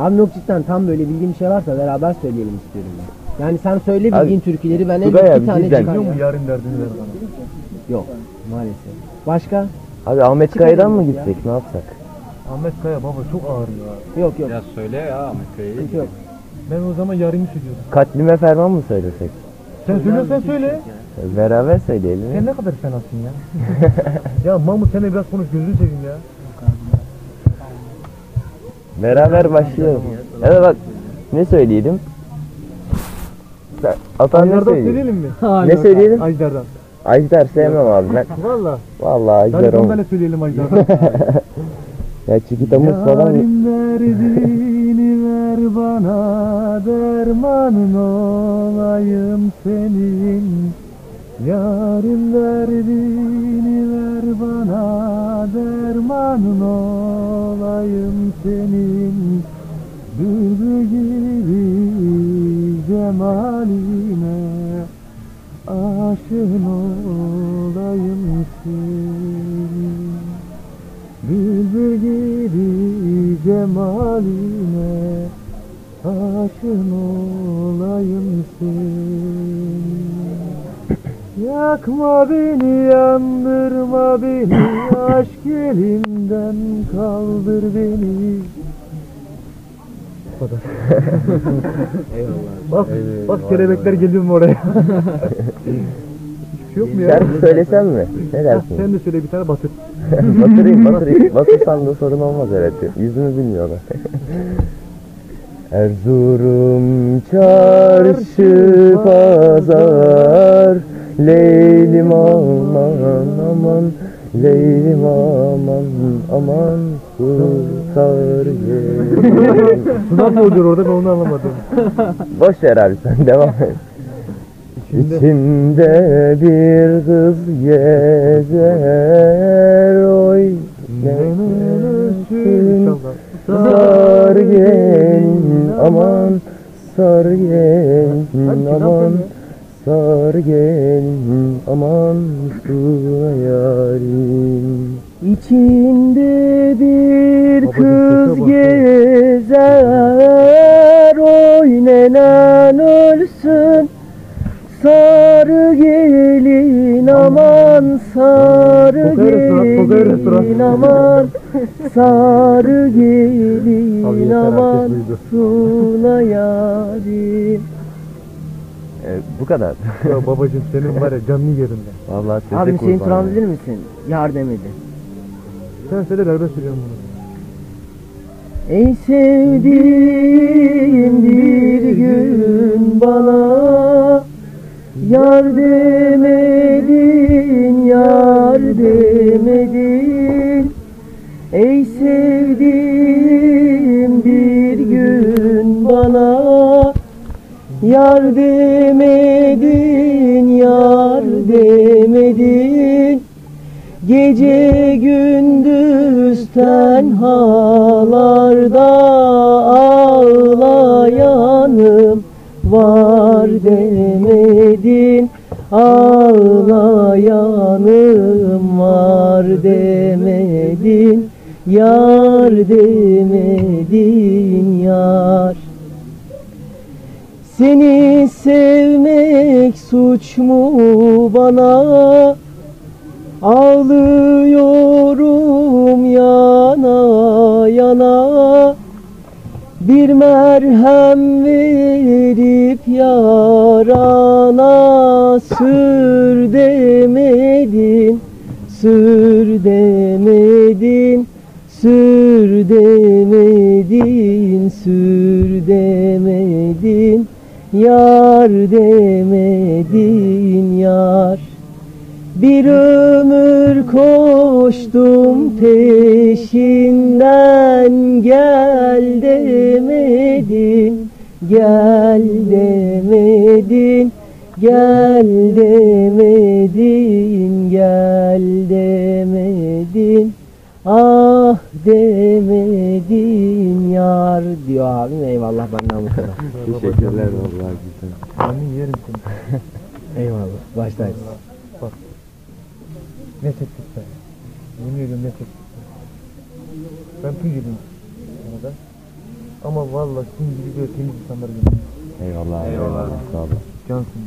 Abi yok cidden tam böyle bildiğim bir şey varsa beraber söyleyelim istiyorum ben. Yani sen söyle Abi, bildiğin türküleri ben en abi, tane cidden. çıkar Biliyor ya. musun yarın derdini ver bana. Yok maalesef. Başka? Abi Ahmet Kaya'dan mı gitsek ne yapsak? Ahmet Kaya baba çok ağır ya. Yok yok. Biraz söyle ya Ahmet Kaya'yı. Yok. Ben o zaman yarını söylüyorum. Katlime ferman mı söylesek? Sen söylüyorsan söyle. Beraber söyleyelim. Sen ne kadar fenasın ya. ya Mahmut sen de biraz konuş gözünü seveyim ya. Beraber başlayalım. Evet bak ne söyleyelim? Atan ne Aydar'dan söyleyelim? söyleyelim mi? Ne söyleyelim? Aydar'dan. Ajdar sevmem abi ben. Valla. Vallahi Ajdar olmaz. ne söyleyelim Aydar'dan? Ya çikitamız falan Yarim verdiğini ver bana dermanın olayım senin Yarim verdiğini ver bana dermanın olayım senin. Bülbül gibi cemaline aşığın olayım senin. Bülbül gibi cemaline aşın olayım senin Yakma beni, yandırma beni Aşk elimden kaldır beni Bu kadar. bak, bak kelebekler geliyor mu oraya? Hiçbir şey yok mu ya? Şarkı söylesem mi? Ne dersin? Sen de söyle bir tane batır. batırayım batırayım. Batırsan da sorun olmaz herhalde. Yüzümü bilmiyorlar. Erzurum çarşı pazar Leylim aman aman Leylim aman aman gelin Bu nasıl oluyor orada ben onu anlamadım. Boş ver abi sen devam et. İçimde bir kız gezer oy ne İnşallah. Sar gelin aman Sar gelin aman Sar gelin aman yarim İçinde bir kız gezer. Oy nenen ölsün Sarı gelin aman. sarı gelin aman. Sarı gelin aman suna yarim. Bu kadar. Ya babacım senin var ya canlı yerimde. Vallahi sese Abi Hüseyin. Turan bilir misin? Yar demedi. Sen söyle ben söylüyorum bunu. Ey sevdiğim bir gün bana Yar demedin, yar demedin Ey sevdiğim Yar demedin, yar demedin. Gece gündüz tenhalarda ağlayanım. Var demedin Ağlayanım. Var demedin Yar demedin Seni sevmek suç mu bana? Ağlıyorum yana yana. Bir merhem verip yarana Sür demedin, sür demedin Sür demedin, sür demedin Yar demedin yar. Bir ömür koştum peşinden. Gel demedin gel demedin gel demedin gel demedin demedin yar diyor abim eyvallah ben namusuna. Teşekkürler vallahi güzel. Canlı yerim seni. eyvallah başlayın. Ne teklif be. Yemin ediyorum ne teklif be. Ben tüy yedim. Arada. Ama vallahi sizin gibi böyle temiz insanlar gördüm. Eyvallah. Eyvallah. Sağ olun. Cansın.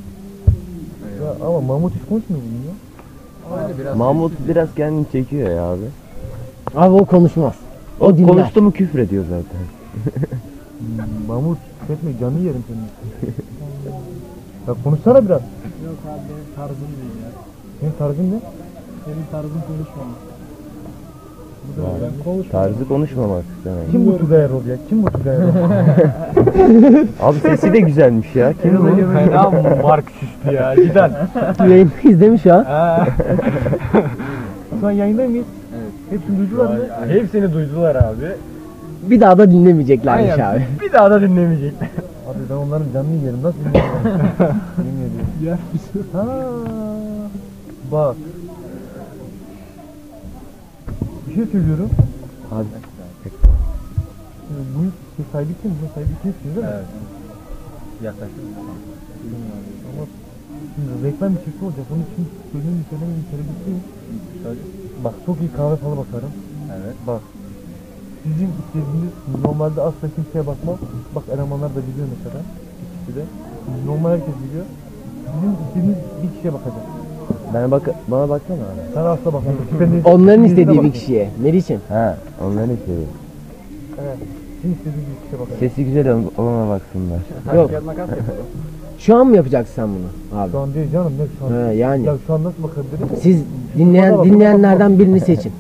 Ya ama Mahmut hiç konuşmuyor bugün ya. Mahmut biraz kendini çekiyor ya abi. Abi o konuşmaz. O, O dinler. konuştu mu küfür ediyor zaten. Mahmut etme canlı yerim seni. ya konuşsana biraz. Yok abi benim tarzım değil ya. Senin tarzın ne? Senin tarzın konuşmamak. Tarzı konuşmamak demek. Kim bu Tugay Erol ya? Kim bu Tugay Erol? Abi sesi de güzelmiş ya. Kim bu? Fena Marksist ya. Giden. Yayındayız değil mi şu an? Şu an yayında mıyız? Hepsini duydular mı? Hepsini duydular abi. Bir daha da dinlemeyeceklermiş abi. Bir daha da dinlemeyecekler. Abi ben onların canını yerim. Nasıl dinliyorum? Yemin ediyorum. Ya. Ha. Bak. Bir şey söylüyorum. Abi Ee, Bu şey sahibi kim? Bu sahibi kimsiniz değil mi? Evet. Yaklaşık. Ama şimdi reklam bir çıktı olacak. Onun için söylemeyeyim mi söyleyebilirsin. Bak çok iyi kahve falı bakarım. Evet. Bak. Sizin istediğiniz normalde asla kimseye bakmam. Bak elemanlar da biliyor mesela. İkisi de. Normal herkes biliyor. Sizin istediğiniz bir kişiye bakacak. bana bak bana baksana abi. Sen asla. Şüpheniz- Onların istediği bir bakın. kişiye. Meriç'im. Ha onları istedi. Evet. Sizin istediğiniz bir kişiye bakacak. Sesi güzel ol- olana baksınlar. Yok. Şu an mı yapacaksın sen bunu abi? Şu an değil canım ne şu an. Ha, yani. Ya şu an nasıl bakabilirim? Siz dinleyen dinleyenlerden birini seçin.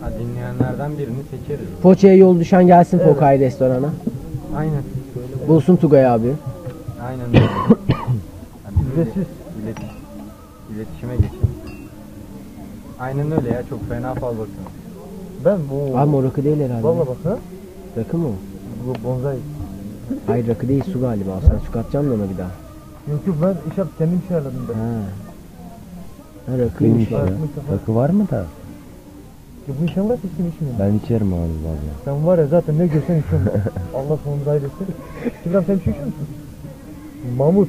Ha, dinleyenlerden birini seçeriz. Foça'ya yol düşen gelsin Fokay restorana. Aynen. Bulsun Tugay abi. Aynen öyle. Yani biz Ücretsiz. iletiş, iletişime geçelim. Aynen öyle ya çok fena fal bakıyorum. Ben bu... Abi o rakı değil herhalde. Valla bak ha. Rakı mı o? Bu bonsai. Hayır rakı değil su galiba. Sen su katacaksın da ona bir daha. Yok yok ben iş yap kendim şey ayarladım ben. Ha. Ha rakıymış Neymiş ya. ya? Rakı var mı da? Ya bu işin var seçim işim ya. Ben içerim abi valla. Sen var ya zaten ne görsen içiyorsun. Allah sonumuzu hayretsin. İbrahim sen bir şey içiyor musun? Mahmut.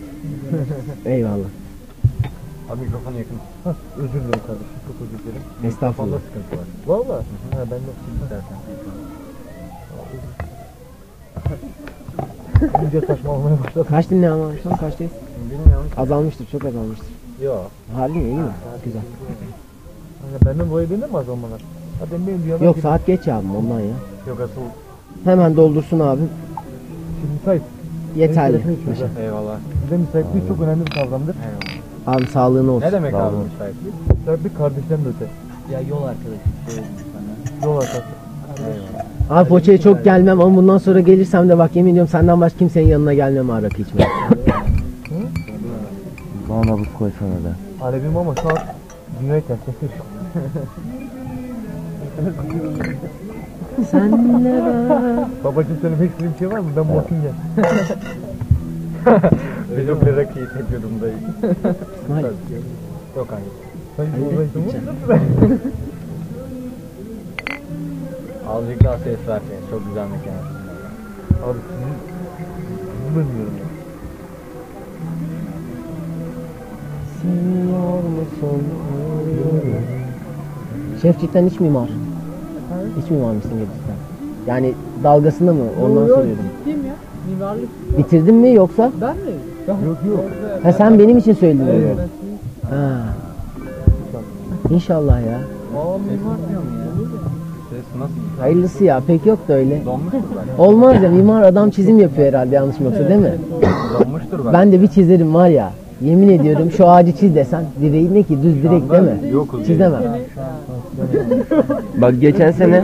Eyvallah. Abi mikrofonu yakın. Hah, özür dilerim kardeşim. Çok özür dilerim. Estağfurullah. Fazla sıkıntı var. Valla. Ha ben de İstersen. iyice saçmalamaya başladım. Kaç dinleyen var şu an? Kaçtayız? Bilmiyorum. Azalmıştır. Çok azalmıştır. Yok. Mi? İyi mi? Güzel. Hani benden dolayı benim mi azalmalar? Ha ben benim dünyadan Yok saat geç ya abim ondan ya. Yok asıl. Hemen doldursun abim. Şimdi müsait. Yeterli. Eyvallah. Bize müsaitlik çok önemli bir kavramdır. Eyvallah. Abi sağlığın olsun. Ne demek abi müsaitlik? Müsaitlik kardeşten de öte. Ya yol arkadaşı. Yol arkadaşı. Abi Foça'ya çok gelmem ama bundan sonra gelirsem de bak yemin ediyorum senden başka kimsenin yanına gelmem ha rakı içmeye. Bana buz koysana da. Alevim ama şu an dünyayı ters yapıyor. Senle ben. Babacım söylemek istediğin bir şey var mı? Ben Mortingen. Benim bir rakıyı tek yudumdayım. İsmail. Yok hayır. Sen Hayır, Mortingen içeceğim. Azıcık daha ses verseniz. Çok güzel mekan. Abi bilmiyorum ya. Seviyor musun? Şefçik'ten iç mimar. İç mimar mısın gerçekten? Yani dalgasında mı? Ondan soruyorum. Ciddiyim ya. Mimarlık. Bitirdin mi yoksa? Ben mi? Yok yok. Ha sen benim için söyledin onu. Ha. İnşallah ya. Aa mimar diyorum ya. Nasıl? Hayırlısı ya. Pek yok da öyle. Donmuştur belki. Olmaz ya mimar adam çizim yapıyor herhalde yanlış mı yoksa değil mi? Donmuştur belki. Ben de bir çizerim var ya. Yemin ediyorum şu ağacı çiz desen direği ne ki düz direk değil mi? Yokuz. Çizemem. Bak geçen sene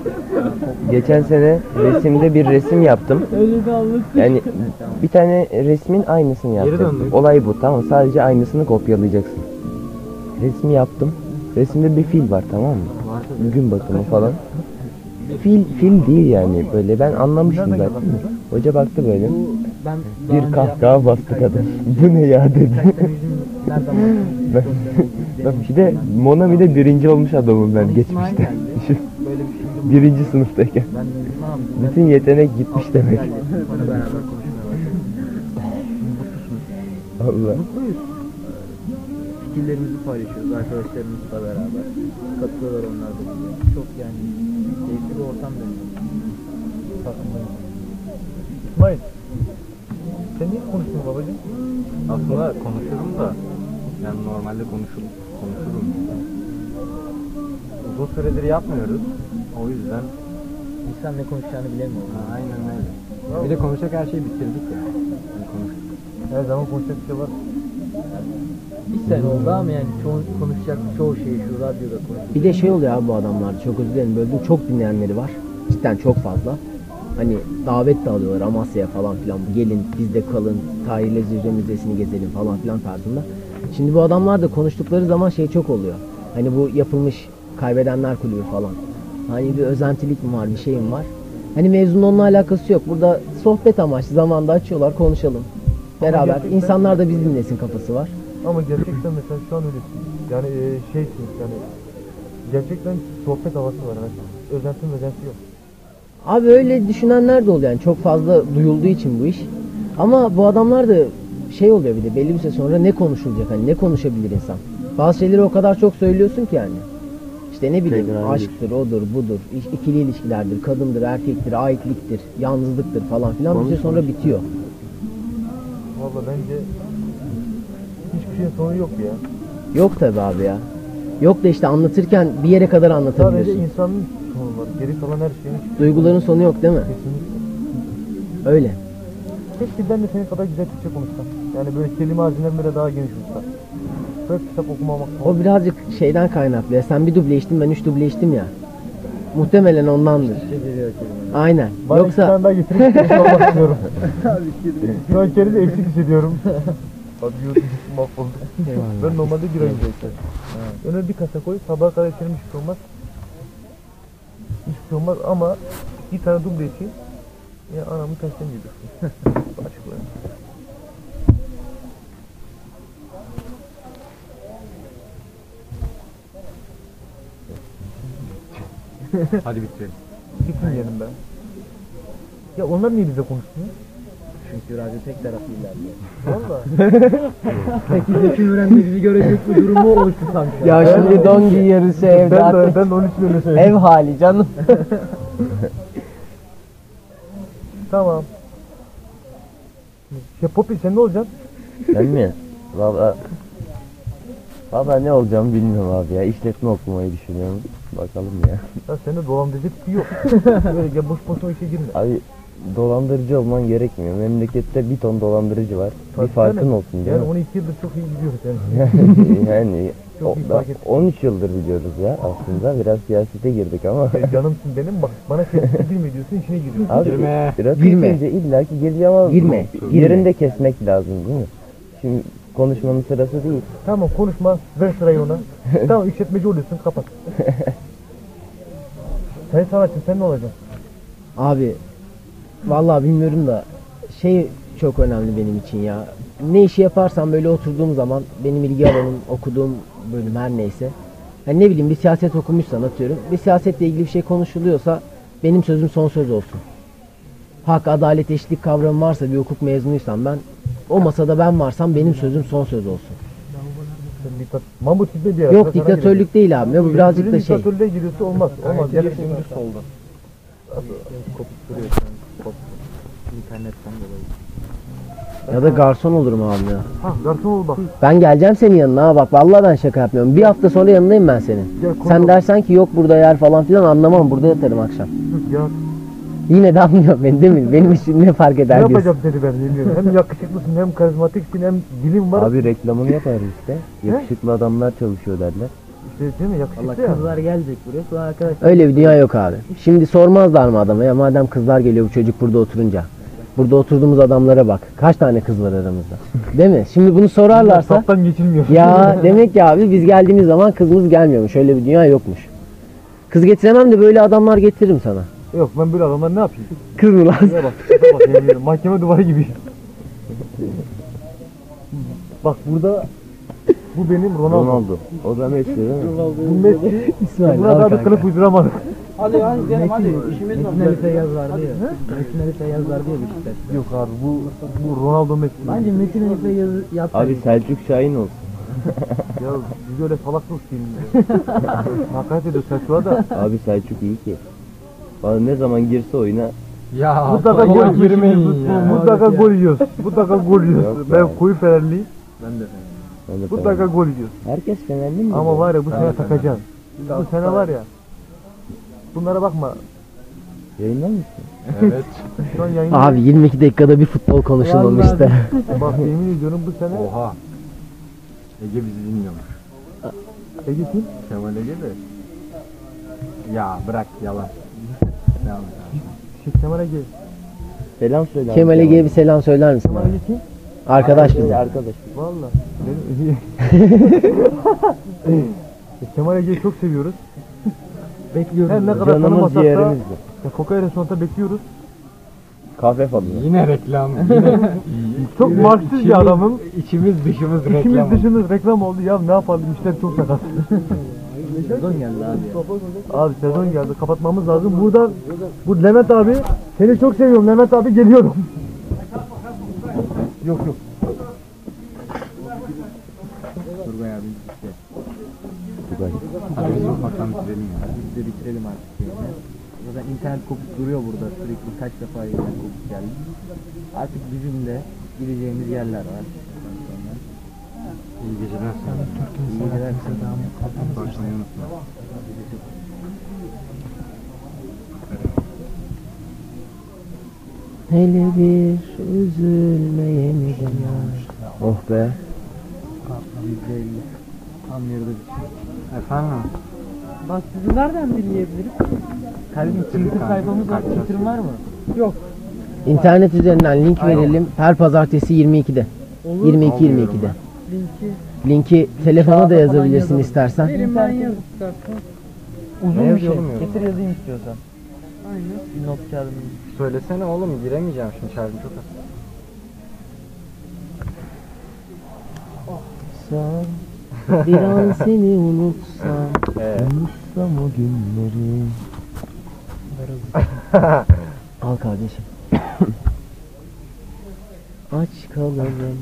geçen sene resimde bir resim yaptım. Öyle de anlatayım. Yani bir tane resmin aynısını yaptım. döndük. Olay bu tamam sadece aynısını kopyalayacaksın. Resmi yaptım. Resimde bir fil var tamam mı? Gün batımı falan. Fil fil değil yani böyle ben anlamıştım zaten. Hoca baktı böyle. Bir kahkaha bastı kadın. Bu ne ya dedi. ben, ben bir de Monami'de birinci olmuş adamım ben geçmişte. Birinci sınıftayken. Bütün yetenek gitmiş demek. Allah. Fikirlerimizi paylaşıyoruz arkadaşlarımızla beraber. Katılıyorlar onlar da bize. Çok yani keyifli bir ortam dönüyor. İsmail. Sen niye konuşmuyorsun babacım? Aslında konuşurum da yani normalde konuşur, konuşurum. Uzun süredir yapmıyoruz. O yüzden İnsan ne konuşacağını bilemiyor. ha, aynen öyle. Bir de konuşacak her şeyi bitirdik ya. Yani konuştuk. Her zaman konuşacak bir şey var. Bir sene oldu ama yani çoğu, konuşacak çoğu şeyi şu radyoda konuşuyor. Bir de şey oluyor abi bu adamlar çok özür dilerim böldüm çok dinleyenleri var. Cidden çok fazla. Hani davet de alıyorlar Amasya'ya falan filan. Gelin bizde kalın, Tarihle Zirve Müzesi'ni gezelim falan filan tarzında. Şimdi bu adamlar da konuştukları zaman şey çok oluyor. Hani bu yapılmış kaybedenler kulübü falan. Hani bir özentilik mi var, bir şey mi var? Hani mevzunun onunla alakası yok. Burada sohbet amaçlı zamanda açıyorlar, konuşalım. Beraber. gerçekten- İnsanlar da biz dinlesin kafası var. Ama gerçekten mesela şu an öylesin. Yani e, şeysin yani gerçekten sohbet havası var. Yani. Özenti özenti yok. Abi öyle düşünenler de oluyor yani çok fazla duyulduğu için bu iş. Ama bu adamlar da şey oluyor bir de belli bir süre sonra ne konuşulacak hani ne konuşabilir insan. Bazı şeyleri o kadar çok söylüyorsun ki yani. İşte ne bileyim Şeyler aşktır, odur, budur, iş- ikili ilişkilerdir, kadındır, erkektir, aitliktir, yalnızlıktır falan filan bir süre sonra bitiyor. Valla bence hiçbir şeyin sonu yok ya. Yok tabi abi ya. Yok da işte anlatırken bir yere kadar Sadece anlatabiliyorsun. insanın sonu var. Geri kalan her şeyin Duyguların sonu yok değil mi? kesinlikle. Öyle. Keşke ben de senin kadar güzel Türkçe konuşsam. Yani böyle kelime hazinem böyle daha geniş olsa. Böyle kitap okumamak O birazcık şeyden kaynaklı ya. Sen bir duble içtin ben üç duble içtim ya. Muhtemelen ondandır. Aynen. Bana iki Yoksa tane daha getirip bir olmak istiyorum. Şu an kendimi eksik hissediyorum. Abi gitti mahvoldum. ben normalde bir ay içerim. Öne bir kasa koy, sabaha kadar içerim hiçbir şey olmaz. Hiçbir şey olmaz ama bir tane duble içeyim. Ya anamı tersten yedirsin. Hadi bitirelim. Yerim ben. Ya onlar niye bize konuşmuyor? Çünkü radyo tek taraflı ilerliyor. Valla. Zeki öğrenmediğini görecek bir durumu oluştu sanki. ya şimdi don giyiyoruz şey evde ben, artık. ben de onun için öyle söyleyeyim. Ev hali canım. Tamam. Ya Poppy sen ne olacaksın? Ben mi? Valla Valla ne olacağımı bilmiyorum abi ya. İşletme okumayı düşünüyorum. Bakalım ya. Ya sende dolandırıcı tipi yok. Böyle ya boş boş o işe girme. Abi dolandırıcı olman gerekmiyor. Memlekette bir ton dolandırıcı var. Tabii bir farkın olsun değil Yani mi? 12 yıldır çok iyi gidiyoruz yani. yani Çok o, iyi da- fark ettim. 13 yıldır biliyoruz ya aslında. Biraz siyasete girdik ama. Sen canımsın benim bak bana sesli girme diyorsun içine giriyorsun. Abi Girme. biraz Girme. girme. illaki geliyor ama Girme, girme. yerinde kesmek lazım değil mi? Şimdi konuşmanın sırası değil. Tamam konuşma ver sırayı ona. tamam işletmeci oluyorsun kapat. sen sanatçı sen ne olacaksın? Abi vallahi bilmiyorum da şey çok önemli benim için ya. Ne işi yaparsam böyle oturduğum zaman benim ilgi alanım, okuduğum bölüm her neyse. Yani ne bileyim bir siyaset okumuşsan atıyorum. Bir siyasetle ilgili bir şey konuşuluyorsa benim sözüm son söz olsun. Hak, adalet, eşitlik kavramı varsa bir hukuk mezunuysam ben o masada ben varsam benim sözüm son söz olsun. Diktat... Mahmut yere. Yok diktatörlük değil abi. Bu birazcık da şey. Diktatörlüğe giriyorsa olmaz. Olmaz. Gel Gerçekten. şimdi solda. Kopup duruyor sen. Kop. İnternetten dolayı. Ya da garson olurum abi ya. Ha garson ol bak. Ben geleceğim senin yanına ha bak vallahi ben şaka yapmıyorum. Bir hafta sonra yanındayım ben senin. Gel, Sen dersen ki yok burada yer falan filan anlamam burada yatarım akşam. Ya Yine de anlıyor beni değil mi? Benim için ne fark ne eder diyorsun. yapacağım seni ben bilmiyorum. Hem yakışıklısın hem karizmatiksin hem dilin var. Abi reklamını yaparız işte. Yakışıklı adamlar çalışıyor derler. İşte değil mi yakışıklı Valla ya. kızlar gelecek buraya sonra arkadaşlar. Öyle bir dünya yok abi. Şimdi sormazlar mı adama ya madem kızlar geliyor bu çocuk burada oturunca. Burada oturduğumuz adamlara bak. Kaç tane kız var aramızda. Değil mi? Şimdi bunu sorarlarsa Saptan geçilmiyor. ya demek ki abi biz geldiğimiz zaman kızımız gelmiyormuş. Öyle bir dünya yokmuş. Kız getiremem de böyle adamlar getiririm sana. Yok ben böyle adamlar ne yapayım? Kız mı lan? Ya bak, şuna bak yemin ederim, mahkeme duvarı gibi. Bak burada bu benim Ronaldo. Ronaldo. O da Messi değil mi? Bu Messi. İsmail Buna daha bir kılıf uyduramadık. Metin Ali Feyyaz vardı ya. Metin Ali Feyyaz vardı ya Beşiktaş'ta. Yok abi bu bu Ronaldo Messi. Bence Metin Ali Feyyaz yaptı. Abi Selçuk Şahin olsun. Ya biz öyle salaklık değil. Hakaret ediyor Selçuk'a da. Abi Selçuk iyi ki. Valla ne zaman girse oyuna Ya Mutlaka kolay gol girmeyin ya. Mutlaka gol yiyoruz. Mutlaka gol yiyoruz. Yok Ben ya. koyu Fenerliyim. ben de Mutlaka Fener- gol yiyoruz. Herkes Fenerli mi? Ama var ya bu sene takacağız. Bu sene var ya. Bunlara bakma. Yayınlar mısın? Evet. Şu an yayında. Abi 22 dakikada bir futbol konuşulmamıştı. Bak yemin ediyorum bu sene Oha. Ege bizi dinliyormuş. Ege kim? Kemal Ege de. Ya bırak yalan. Şey, Kemal Ege. Selam söyle. Kemal Ege'ye bir selam söyler misin Kemal abi? Ege kim? Arkadaş bize. Arkadaş. Valla. Kemal Ege'yi çok seviyoruz. Bekliyoruz. Her ne kadar Canımız tanımasak da ciğerimizdir. ya Koka restoranda bekliyoruz. Kahve falan. Yine reklam. Yine. Çok marksist bir adamım. İçimiz dışımız reklam. İkimiz dışımız reklam oldu ya ne yapalım işler çok sakat. Sezon geldi abi. Abi sezon geldi kapatmamız lazım. Buradan bu Levent abi seni çok seviyorum Levent abi geliyorum. yok yok. Turgay abi işte. Tugay. Hadi biz ufaktan bitirelim ya. Biz de bitirelim artık yani. Zaten internet kopuk duruyor burada. Sürekli kaç defa yayından kopuk geldi. Artık bizim de gideceğimiz yerler var. İyi geceler. İyi geceler. Başlamayı unutma. Hele bir üzülme yeniden Oh be. Tam yarıda Efendim? Bak sizi nereden dinleyebiliriz? Kardeşim Twitter sayfamız var. Twitter'ın var mı? İnternet üzerinden link verelim. Her pazartesi 22'de. 22 22'de. Linki Linki telefona da yazabilirsin istersen. verin ben yaz istersen. Uzun Ne bir şey. Getir yazayım istiyorsan. Aynen. Bir not kağıdını. Söylesene oğlum giremeyeceğim şimdi şarjım çok az. Sen bir an seni unutsam Evet. Unutsam o günleri Al kardeşim Aç kalalım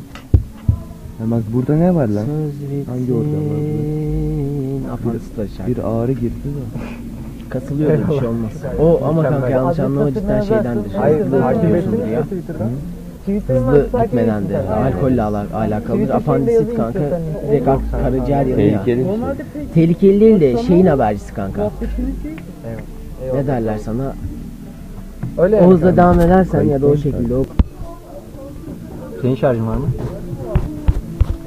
Ha bak burada ne var lan? Söz Hangi ortam var Afansızlar şarkı Bir ağrı girdi de. Katılıyor da bir şey olmaz. O ama kanka yanlış anlama cidden şeydendir Hayır, takip ettim ya. Hızlı gitmedendir Alkolle ala- alakalıdır Afandisit kanka. Direkt karaciğer yanıyor. Ya Tehlikeli bir şey. Değil de şeyin habercisi kanka. şey Ne derler sana? Öyle O hızla devam edersen ya da o şekilde o Senin şarjın var mı?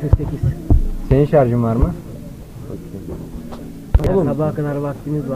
48 Senin şarjın var mı? Ya sabaha kadar vaktimiz var